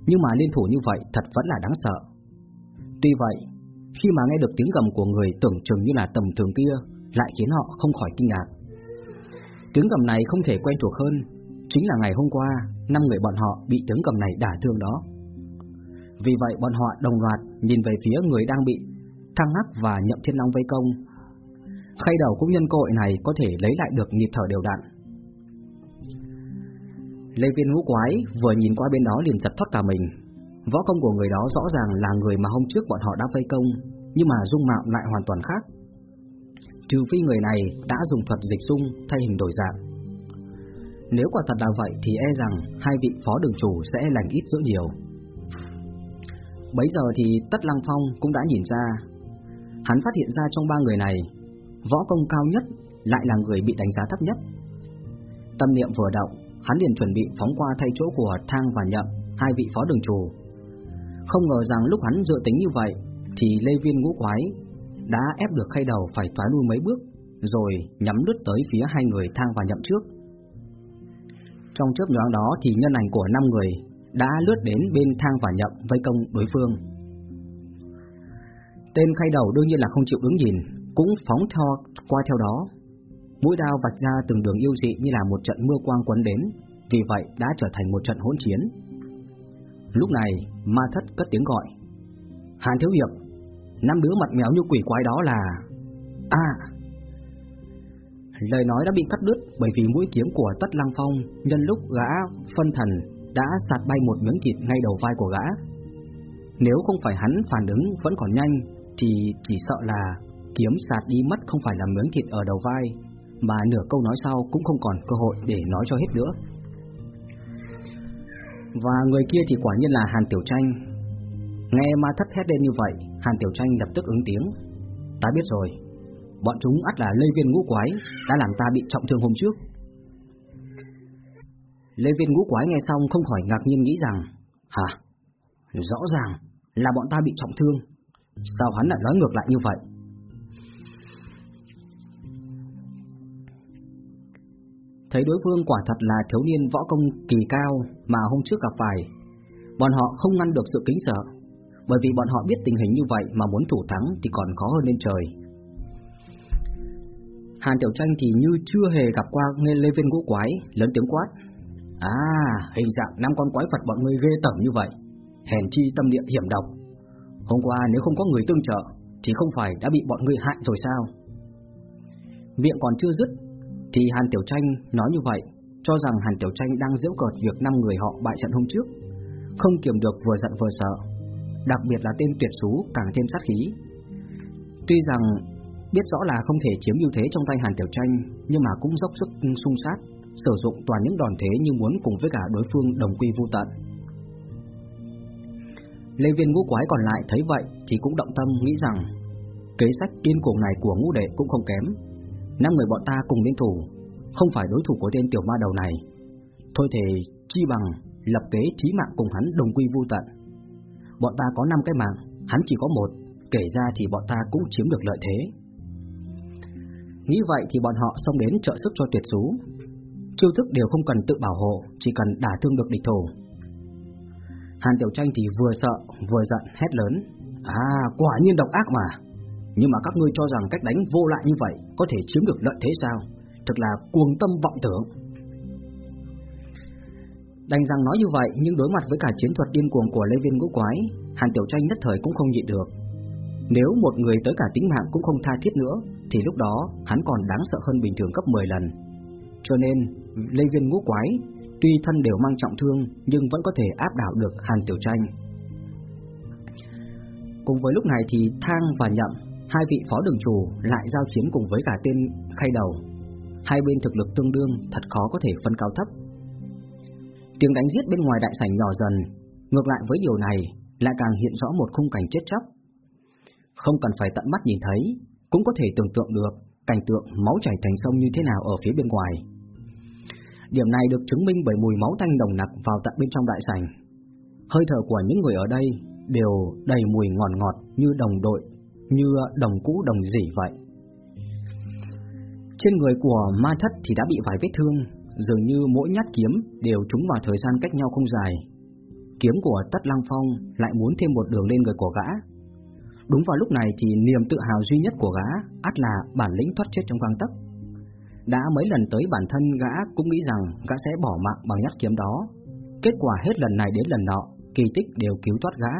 nhưng mà liên thủ như vậy thật vẫn là đáng sợ. Tuy vậy, khi mà nghe được tiếng gầm của người tưởng chừng như là tầm thường kia, lại khiến họ không khỏi kinh ngạc. Tiếng gầm này không thể quen thuộc hơn, chính là ngày hôm qua, năm người bọn họ bị tiếng gầm này đả thương đó. Vì vậy bọn họ đồng loạt nhìn về phía người đang bị Thăng Hắc và Nhậm Thiên Long vây công. Khay đầu cũng nhân cơ hội này có thể lấy lại được nhịp thở đều đặn. Lê Viên Ngũ Quái vừa nhìn qua bên đó liền giật thoát cả mình. Võ công của người đó rõ ràng là người mà hôm trước bọn họ đã vây công, nhưng mà dung mạo lại hoàn toàn khác. Trừ phi người này đã dùng thuật dịch dung thay hình đổi dạng. Nếu quả thật là vậy thì e rằng hai vị phó đường chủ sẽ lành ít dữ nhiều. Bấy giờ thì Tất Lăng Phong cũng đã nhìn ra, hắn phát hiện ra trong ba người này, võ công cao nhất lại là người bị đánh giá thấp nhất. Tâm niệm vừa động, hắn liền chuẩn bị phóng qua thay chỗ của Thang và Nhậm, hai vị phó đường chủ. Không ngờ rằng lúc hắn dự tính như vậy, thì Lê Viên ngũ quái đã ép được khay đầu phải thoái lui mấy bước, rồi nhắm lướt tới phía hai người Thang và Nhậm trước. Trong chớp nhoáng đó thì nhân ảnh của năm người đã lướt đến bên Thang và Nhậm vây công đối phương. Tên khay đầu đương nhiên là không chịu đứng nhìn, cũng phóng theo qua theo đó. Mũi đao vạch ra từng đường yêu dị như là một trận mưa quang quấn đến, vì vậy đã trở thành một trận hỗn chiến. Lúc này, ma thất cất tiếng gọi. Hàn Thiếu Hiệp, năm đứa mặt méo như quỷ quái đó là... À! Lời nói đã bị cắt đứt bởi vì mũi kiếm của Tất Lăng Phong nhân lúc gã phân thần đã sạt bay một miếng thịt ngay đầu vai của gã. Nếu không phải hắn phản ứng vẫn còn nhanh thì chỉ sợ là kiếm sạt đi mất không phải là miếng thịt ở đầu vai mà nửa câu nói sau cũng không còn cơ hội để nói cho hết nữa. Và người kia thì quả nhiên là Hàn Tiểu Tranh. Nghe ma thất hét lên như vậy, Hàn Tiểu Tranh lập tức ứng tiếng. Ta biết rồi, bọn chúng ắt là lây viên ngũ quái đã làm ta bị trọng thương hôm trước. Lê Viên ngũ quái nghe xong không khỏi ngạc nhiên nghĩ rằng Hả? Rõ ràng là bọn ta bị trọng thương. Sao hắn lại nói ngược lại như vậy? Thấy đối phương quả thật là thiếu niên võ công kỳ cao mà hôm trước gặp phải, bọn họ không ngăn được sự kính sợ, bởi vì bọn họ biết tình hình như vậy mà muốn thủ thắng thì còn khó hơn lên trời. Hàn Tiểu Tranh thì như chưa hề gặp qua nghe Lê Viên Ngũ Quái, lớn tiếng quát. À, hình dạng năm con quái vật bọn ngươi ghê tởm như vậy, hèn chi tâm địa hiểm độc. Hôm qua nếu không có người tương trợ, thì không phải đã bị bọn ngươi hại rồi sao? Miệng còn chưa dứt, thì Hàn Tiểu Tranh nói như vậy, cho rằng Hàn Tiểu Tranh đang giễu cợt việc năm người họ bại trận hôm trước, không kiềm được vừa giận vừa sợ, đặc biệt là tên tuyệt sú càng thêm sát khí. Tuy rằng biết rõ là không thể chiếm ưu thế trong tay Hàn Tiểu Tranh, nhưng mà cũng dốc sức xung sát, sử dụng toàn những đòn thế như muốn cùng với cả đối phương đồng quy vu tận. Lê Viên ngũ quái còn lại thấy vậy thì cũng động tâm nghĩ rằng kế sách điên cuồng này của ngũ đệ cũng không kém. Năm người bọn ta cùng liên thủ, không phải đối thủ của tên tiểu ma đầu này. Thôi thì chi bằng lập kế chí mạng cùng hắn đồng quy vu tận. Bọn ta có 5 cái mạng, hắn chỉ có một, kể ra thì bọn ta cũng chiếm được lợi thế. Nghĩ vậy thì bọn họ xông đến trợ sức cho tuyệt sú. Chiêu thức đều không cần tự bảo hộ, chỉ cần đả thương được địch thủ. Hàn Tiểu Tranh thì vừa sợ vừa giận hét lớn À quả nhiên độc ác mà nhưng mà các ngươi cho rằng cách đánh vô lại như vậy Có thể chiếm được lợi thế sao? Thật là cuồng tâm vọng tưởng. Đành rằng nói như vậy Nhưng đối mặt với cả chiến thuật điên cuồng của Lê Viên Ngũ Quái Hàn Tiểu Tranh nhất thời cũng không nhịn được. Nếu một người tới cả tính mạng cũng không tha thiết nữa Thì lúc đó hắn còn đáng sợ hơn bình thường gấp 10 lần. Cho nên Lê Viên Ngũ Quái Tuy thân đều mang trọng thương nhưng vẫn có thể áp đảo được Hàn Tiểu Tranh. Cùng với lúc này thì Thang và Nhậm, hai vị phó đường chủ lại giao chiến cùng với cả tên khay đầu. Hai bên thực lực tương đương thật khó có thể phân cao thấp. Tiếng đánh giết bên ngoài đại sảnh nhỏ dần, ngược lại với điều này lại càng hiện rõ một khung cảnh chết chóc. Không cần phải tận mắt nhìn thấy, cũng có thể tưởng tượng được cảnh tượng máu chảy thành sông như thế nào ở phía bên ngoài. Điểm này được chứng minh bởi mùi máu tanh đồng nặc vào tận bên trong đại sảnh. Hơi thở của những người ở đây đều đầy mùi ngọt ngọt như đồng đội, như đồng cũ đồng dỉ vậy. Trên người của ma thất thì đã bị vài vết thương, dường như mỗi nhát kiếm đều trúng vào thời gian cách nhau không dài. Kiếm của Tất Lăng Phong lại muốn thêm một đường lên người của gã. Đúng vào lúc này thì niềm tự hào duy nhất của gã ắt là bản lĩnh thoát chết trong gang tấc. Đã mấy lần tới bản thân gã cũng nghĩ rằng gã sẽ bỏ mạng bằng nhát kiếm đó. Kết quả hết lần này đến lần nọ, kỳ tích đều cứu thoát gã.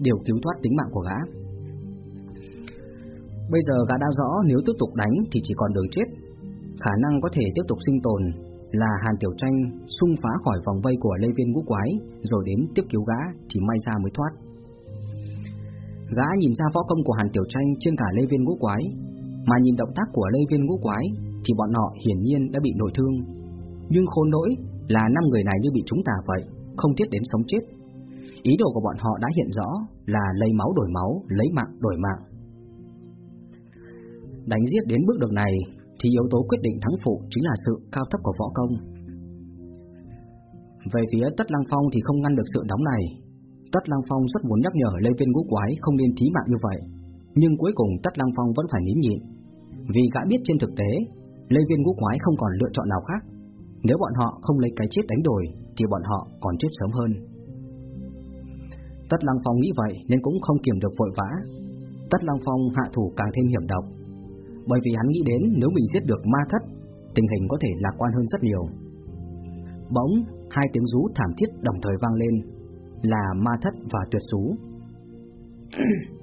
Đều cứu thoát tính mạng của gã. Bây giờ gã đã rõ nếu tiếp tục đánh thì chỉ còn đường chết. Khả năng có thể tiếp tục sinh tồn là Hàn Tiểu Tranh xung phá khỏi vòng vây của Lê Viên Ngũ Quái rồi đến tiếp cứu gã thì may ra mới thoát. Gã nhìn ra võ công của Hàn Tiểu Tranh trên cả Lê Viên Ngũ Quái, mà nhìn động tác của Lê Viên Ngũ Quái thì bọn họ hiển nhiên đã bị nội thương. Nhưng khôn nỗi là năm người này như bị chúng ta vậy, không thiết đến sống chết. Ý đồ của bọn họ đã hiện rõ là lấy máu đổi máu, lấy mạng đổi mạng. Đánh giết đến bước được này thì yếu tố quyết định thắng phụ chính là sự cao thấp của võ công. Về phía Tất Lăng Phong thì không ngăn được sự nóng này. Tất Lăng Phong rất muốn nhắc nhở Lê Viên Ngũ Quái không nên thí mạng như vậy, nhưng cuối cùng Tất Lăng Phong vẫn phải nín nhịn, vì gã biết trên thực tế Lê Viên Ngũ Quái không còn lựa chọn nào khác. Nếu bọn họ không lấy cái chết đánh đổi Thì bọn họ còn chết sớm hơn. Tất Lăng Phong nghĩ vậy Nên cũng không kiềm được vội vã. Tất Lăng Phong hạ thủ càng thêm hiểm độc. Bởi vì hắn nghĩ đến Nếu mình giết được ma thất Tình hình có thể lạc quan hơn rất nhiều Bỗng hai tiếng rú thảm thiết đồng thời vang lên Là ma thất và tuyệt rú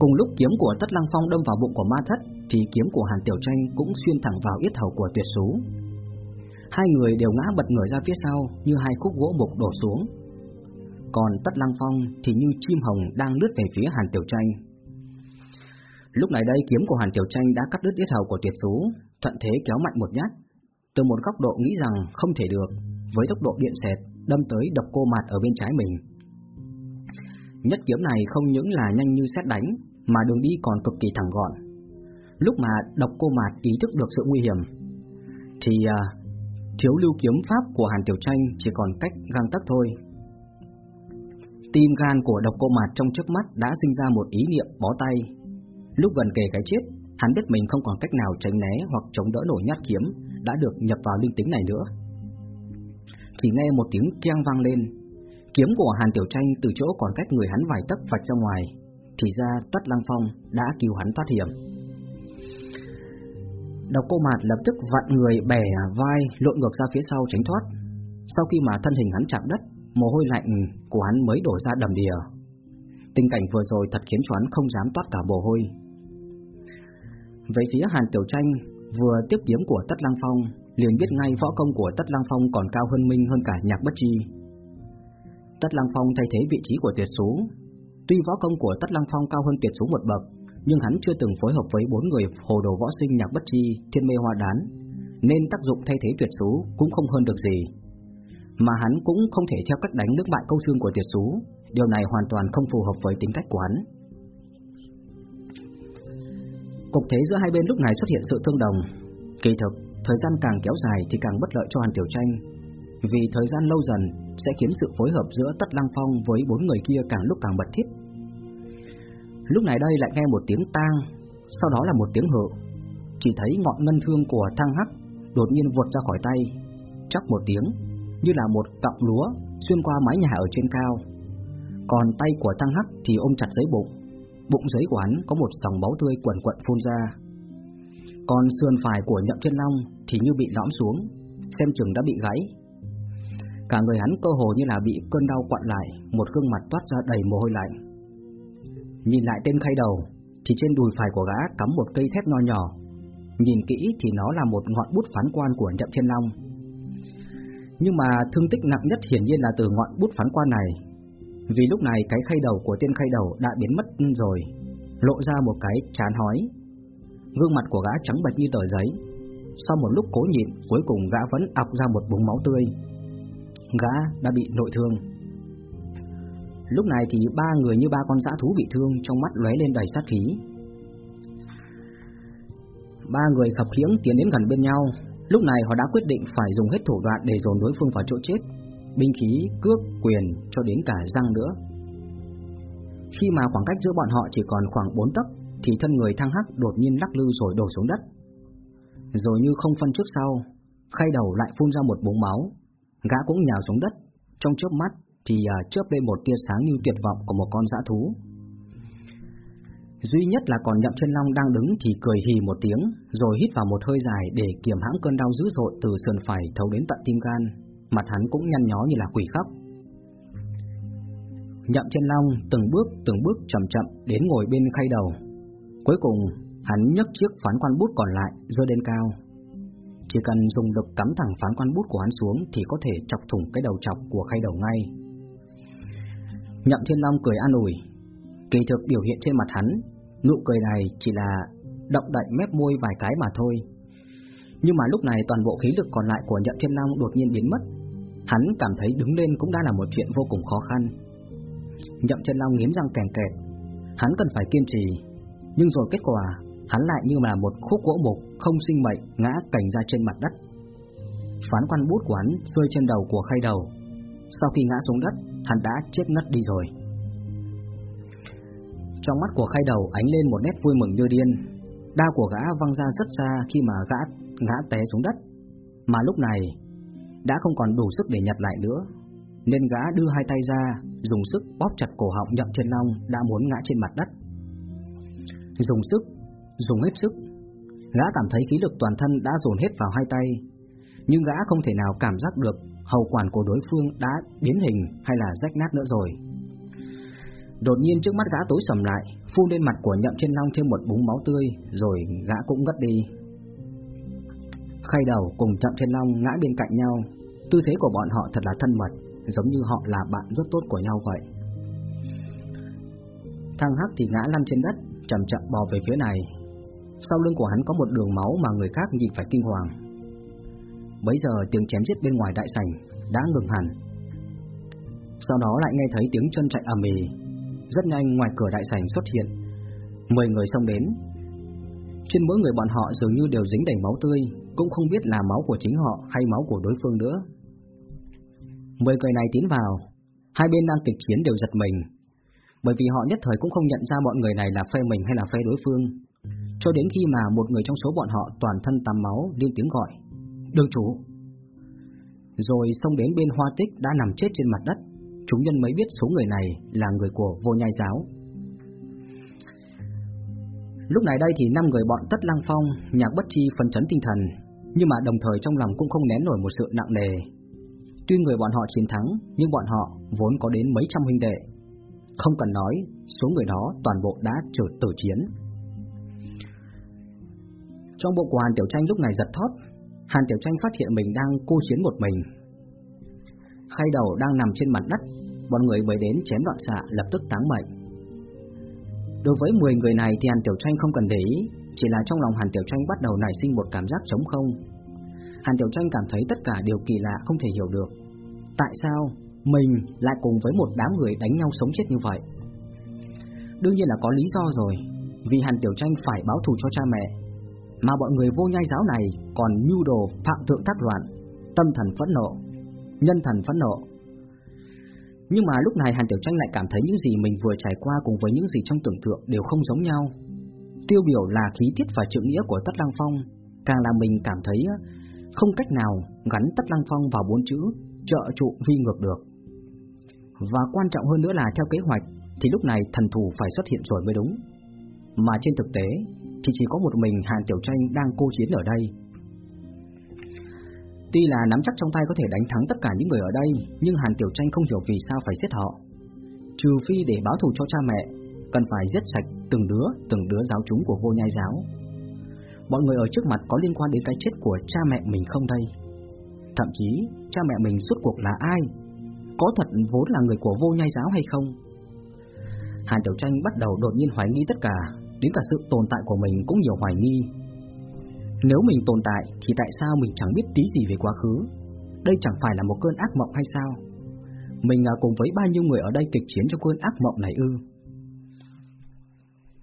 Cùng lúc kiếm của Tất Lăng Phong đâm vào bụng của ma thất, thì kiếm của Hàn Tiểu Tranh cũng xuyên thẳng vào yết hầu của Tuyệt Sú. Hai người đều ngã bật người ra phía sau như hai khúc gỗ mục đổ xuống. Còn Tất Lăng Phong thì như chim hồng đang lướt về phía Hàn Tiểu Tranh. Lúc này đây kiếm của Hàn Tiểu Tranh đã cắt đứt yết hầu của Tuyệt Sú, thuận thế kéo mạnh một nhát. Từ một góc độ nghĩ rằng không thể được, với tốc độ điện xẹt đâm tới độc cô mạt ở bên trái mình. Nhất kiếm này không những là nhanh như xét đánh, mà đường đi còn cực kỳ thẳng gọn. Lúc mà độc cô mạt ý thức được sự nguy hiểm, thì uh, thiếu lưu kiếm pháp của Hàn Tiểu Tranh chỉ còn cách găng tấc thôi. Tim gan của độc cô mạt trong trước mắt đã sinh ra một ý niệm bó tay. Lúc gần kề cái chết, hắn biết mình không còn cách nào tránh né hoặc chống đỡ nổi nhát kiếm đã được nhập vào linh tính này nữa. Chỉ nghe một tiếng keng vang lên, kiếm của Hàn Tiểu Tranh từ chỗ còn cách người hắn vài tấc vạch ra ngoài, thì ra Tất Lăng Phong đã cứu hắn thoát hiểm. Độc cô mạt lập tức vặn người bẻ vai lộn ngược ra phía sau tránh thoát. Sau khi mà thân hình hắn chạm đất, mồ hôi lạnh của hắn mới đổ ra đầm đìa. Tình cảnh vừa rồi thật khiến cho hắn không dám toát cả mồ hôi. Về phía Hàn Tiểu Tranh, vừa tiếp kiếm của Tất Lăng Phong, liền biết ngay võ công của Tất Lăng Phong còn cao hơn Minh hơn cả Nhạc Bất Chi. Tất Lăng Phong thay thế vị trí của Tuyệt Sú. Tuy võ công của Tất Lăng Phong cao hơn Tuyệt Sú một bậc, nhưng hắn chưa từng phối hợp với bốn người hồ đồ võ sinh Nhạc Bất Chi, Thiên Mê Hoa Đán, nên tác dụng thay thế Tuyệt Sú cũng không hơn được gì. Mà hắn cũng không thể theo cách đánh nước bại câu xương của Tuyệt Sú, điều này hoàn toàn không phù hợp với tính cách của hắn. Cục thế giữa hai bên lúc này xuất hiện sự tương đồng. Kỳ thực, thời gian càng kéo dài thì càng bất lợi cho Hàn Tiểu Tranh, vì thời gian lâu dần sẽ khiến sự phối hợp giữa Tất Lăng Phong với bốn người kia càng lúc càng mật thiết. Lúc này đây lại nghe một tiếng tang, sau đó là một tiếng hự. Chỉ thấy ngọn ngân thương của thang hắc đột nhiên vụt ra khỏi tay, chắc một tiếng, như là một cọng lúa xuyên qua mái nhà ở trên cao. Còn tay của thang hắc thì ôm chặt giấy bụng, bụng dưới của hắn có một dòng máu tươi quẩn quẩn phun ra. Còn sườn phải của nhậm Thiên long thì như bị lõm xuống, xem chừng đã bị gãy. Cả người hắn cơ hồ như là bị cơn đau quặn lại, một gương mặt toát ra đầy mồ hôi lạnh. Nhìn lại tên khay đầu, thì trên đùi phải của gã cắm một cây thép nho nhỏ. Nhìn kỹ thì nó là một ngọn bút phán quan của nhậm Thiên long. Nhưng mà thương tích nặng nhất hiển nhiên là từ ngọn bút phán quan này. Vì lúc này cái khay đầu của tiên khay đầu đã biến mất rồi, lộ ra một cái chán hói. Gương mặt của gã trắng bệch như tờ giấy. Sau một lúc cố nhịn, cuối cùng gã vẫn ọc ra một búng máu tươi. Gã đã bị nội thương. Lúc này thì ba người như ba con dã thú bị thương trong mắt lóe lên đầy sát khí. Ba người khập khiễng tiến đến gần bên nhau, lúc này họ đã quyết định phải dùng hết thủ đoạn để dồn đối phương vào chỗ chết, binh khí, cước, quyền cho đến cả răng nữa. Khi mà khoảng cách giữa bọn họ chỉ còn khoảng 4 tấc, thì thân người thăng hắc đột nhiên lắc lư rồi đổ xuống đất. Rồi như không phân trước sau, khay đầu lại phun ra một búng máu, gã cũng nhào xuống đất, trong chớp mắt thì uh, chớp lên một tia sáng như tuyệt vọng của một con dã thú. Duy nhất là còn nhậm chân long đang đứng thì cười hì một tiếng, rồi hít vào một hơi dài để kiềm hãm cơn đau dữ dội từ sườn phải thấu đến tận tim gan, mặt hắn cũng nhăn nhó như là quỷ khóc. Nhậm Thiên long từng bước từng bước chậm chậm đến ngồi bên khay đầu. Cuối cùng, hắn nhấc chiếc phán quan bút còn lại rơi lên cao. Chỉ cần dùng lực cắm thẳng phán quan bút của hắn xuống thì có thể chọc thủng cái đầu chọc của khay đầu ngay. Nhậm Thiên Long cười an ủi, kỳ thực biểu hiện trên mặt hắn, nụ cười này chỉ là động đậy mép môi vài cái mà thôi. Nhưng mà lúc này toàn bộ khí lực còn lại của Nhậm Thiên Long đột nhiên biến mất. Hắn cảm thấy đứng lên cũng đã là một chuyện vô cùng khó khăn. Nhậm chân Long nghiến răng kèn kẹt, hắn cần phải kiên trì, nhưng rồi kết quả hắn lại như là một khúc gỗ mục không sinh mệnh ngã cành ra trên mặt đất. Phán quan bút của hắn rơi trên đầu của khay đầu. Sau khi ngã xuống đất, hắn đã chết ngất đi rồi. Trong mắt của khay đầu ánh lên một nét vui mừng như điên. Đao của gã văng ra rất xa khi mà gã ngã té xuống đất. Mà lúc này đã không còn đủ sức để nhặt lại nữa, nên gã đưa hai tay ra, dùng sức bóp chặt cổ họng nhậm Thiên long đã muốn ngã trên mặt đất. Dùng sức, dùng hết sức, gã cảm thấy khí lực toàn thân đã dồn hết vào hai tay, nhưng gã không thể nào cảm giác được hậu quản của đối phương đã biến hình hay là rách nát nữa rồi. Đột nhiên trước mắt gã tối sầm lại, phun lên mặt của nhậm Thiên long thêm một búng máu tươi, rồi gã cũng ngất đi. Khay đầu cùng chậm trên long ngã bên cạnh nhau, tư thế của bọn họ thật là thân mật, giống như họ là bạn rất tốt của nhau vậy. Thằng Hắc thì ngã lăn trên đất, chậm chậm bò về phía này. Sau lưng của hắn có một đường máu mà người khác nhìn phải kinh hoàng. Bấy giờ tiếng chém giết bên ngoài đại sảnh đã ngừng hẳn. Sau đó lại nghe thấy tiếng chân chạy ầm ĩ. Rất nhanh ngoài cửa đại sảnh xuất hiện mười người xông đến. Trên mỗi người bọn họ dường như đều dính đầy máu tươi, cũng không biết là máu của chính họ hay máu của đối phương nữa. Mười người này tiến vào, Hai bên đang kịch chiến đều giật mình, bởi vì họ nhất thời cũng không nhận ra bọn người này là phe mình hay là phe đối phương. Cho đến khi mà một người trong số bọn họ toàn thân tắm máu lên tiếng gọi, đường chủ. Rồi xông đến bên hoa tích đã nằm chết trên mặt đất, chúng nhân mới biết số người này là người của vô nhai giáo. Lúc này đây thì năm người bọn Tất Lăng Phong, Nhạc Bất Chi phân chấn tinh thần, nhưng mà đồng thời trong lòng cũng không nén nổi một sự nặng nề. Tuy người bọn họ chiến thắng, nhưng bọn họ vốn có đến mấy trăm huynh đệ. Không cần nói, số người đó toàn bộ đã trở tử chiến. Trong bộ của Hàn Tiểu Tranh lúc này giật thót, Hàn Tiểu Tranh phát hiện mình đang cô chiến một mình. Khay đầu đang nằm trên mặt đất, bọn người mới đến chém đoạn xạ lập tức táng mệnh. Đối với 10 người này thì Hàn Tiểu Tranh không cần để ý, chỉ là trong lòng Hàn Tiểu Tranh bắt đầu nảy sinh một cảm giác trống không. Hàn Tiểu Tranh cảm thấy tất cả đều kỳ lạ không thể hiểu được. Tại sao mình lại cùng với một đám người đánh nhau sống chết như vậy? Đương nhiên là có lý do rồi, vì Hàn Tiểu Tranh phải báo thù cho cha mẹ, mà bọn người vô nhai giáo này còn nhu đồ phạm thượng tác loạn, tâm thần phẫn nộ, nhân thần phẫn nộ, nhưng mà lúc này Hàn Tiểu Tranh lại cảm thấy những gì mình vừa trải qua cùng với những gì trong tưởng tượng đều không giống nhau. Tiêu biểu là khí tiết và trượng nghĩa của Tất Lăng Phong, càng làm mình cảm thấy không cách nào gắn Tất Lăng Phong vào bốn chữ trợ trụ vi ngược được. Và quan trọng hơn nữa là theo kế hoạch thì lúc này thần thủ phải xuất hiện rồi mới đúng. Mà trên thực tế thì chỉ có một mình Hàn Tiểu Tranh đang cô chiến ở đây Tuy là nắm chắc trong tay có thể đánh thắng tất cả những người ở đây, nhưng Hàn Tiểu Tranh không hiểu vì sao phải giết họ. Trừ phi để báo thù cho cha mẹ, cần phải giết sạch từng đứa, từng đứa giáo chúng của vô nhai giáo. Mọi người ở trước mặt có liên quan đến cái chết của cha mẹ mình không đây? Thậm chí, cha mẹ mình suốt cuộc là ai? Có thật vốn là người của vô nhai giáo hay không? Hàn Tiểu Tranh bắt đầu đột nhiên hoài nghi tất cả, đến cả sự tồn tại của mình cũng nhiều hoài nghi, nếu mình tồn tại thì tại sao mình chẳng biết tí gì về quá khứ? Đây chẳng phải là một cơn ác mộng hay sao? Mình à, cùng với bao nhiêu người ở đây kịch chiến trong cơn ác mộng này ư?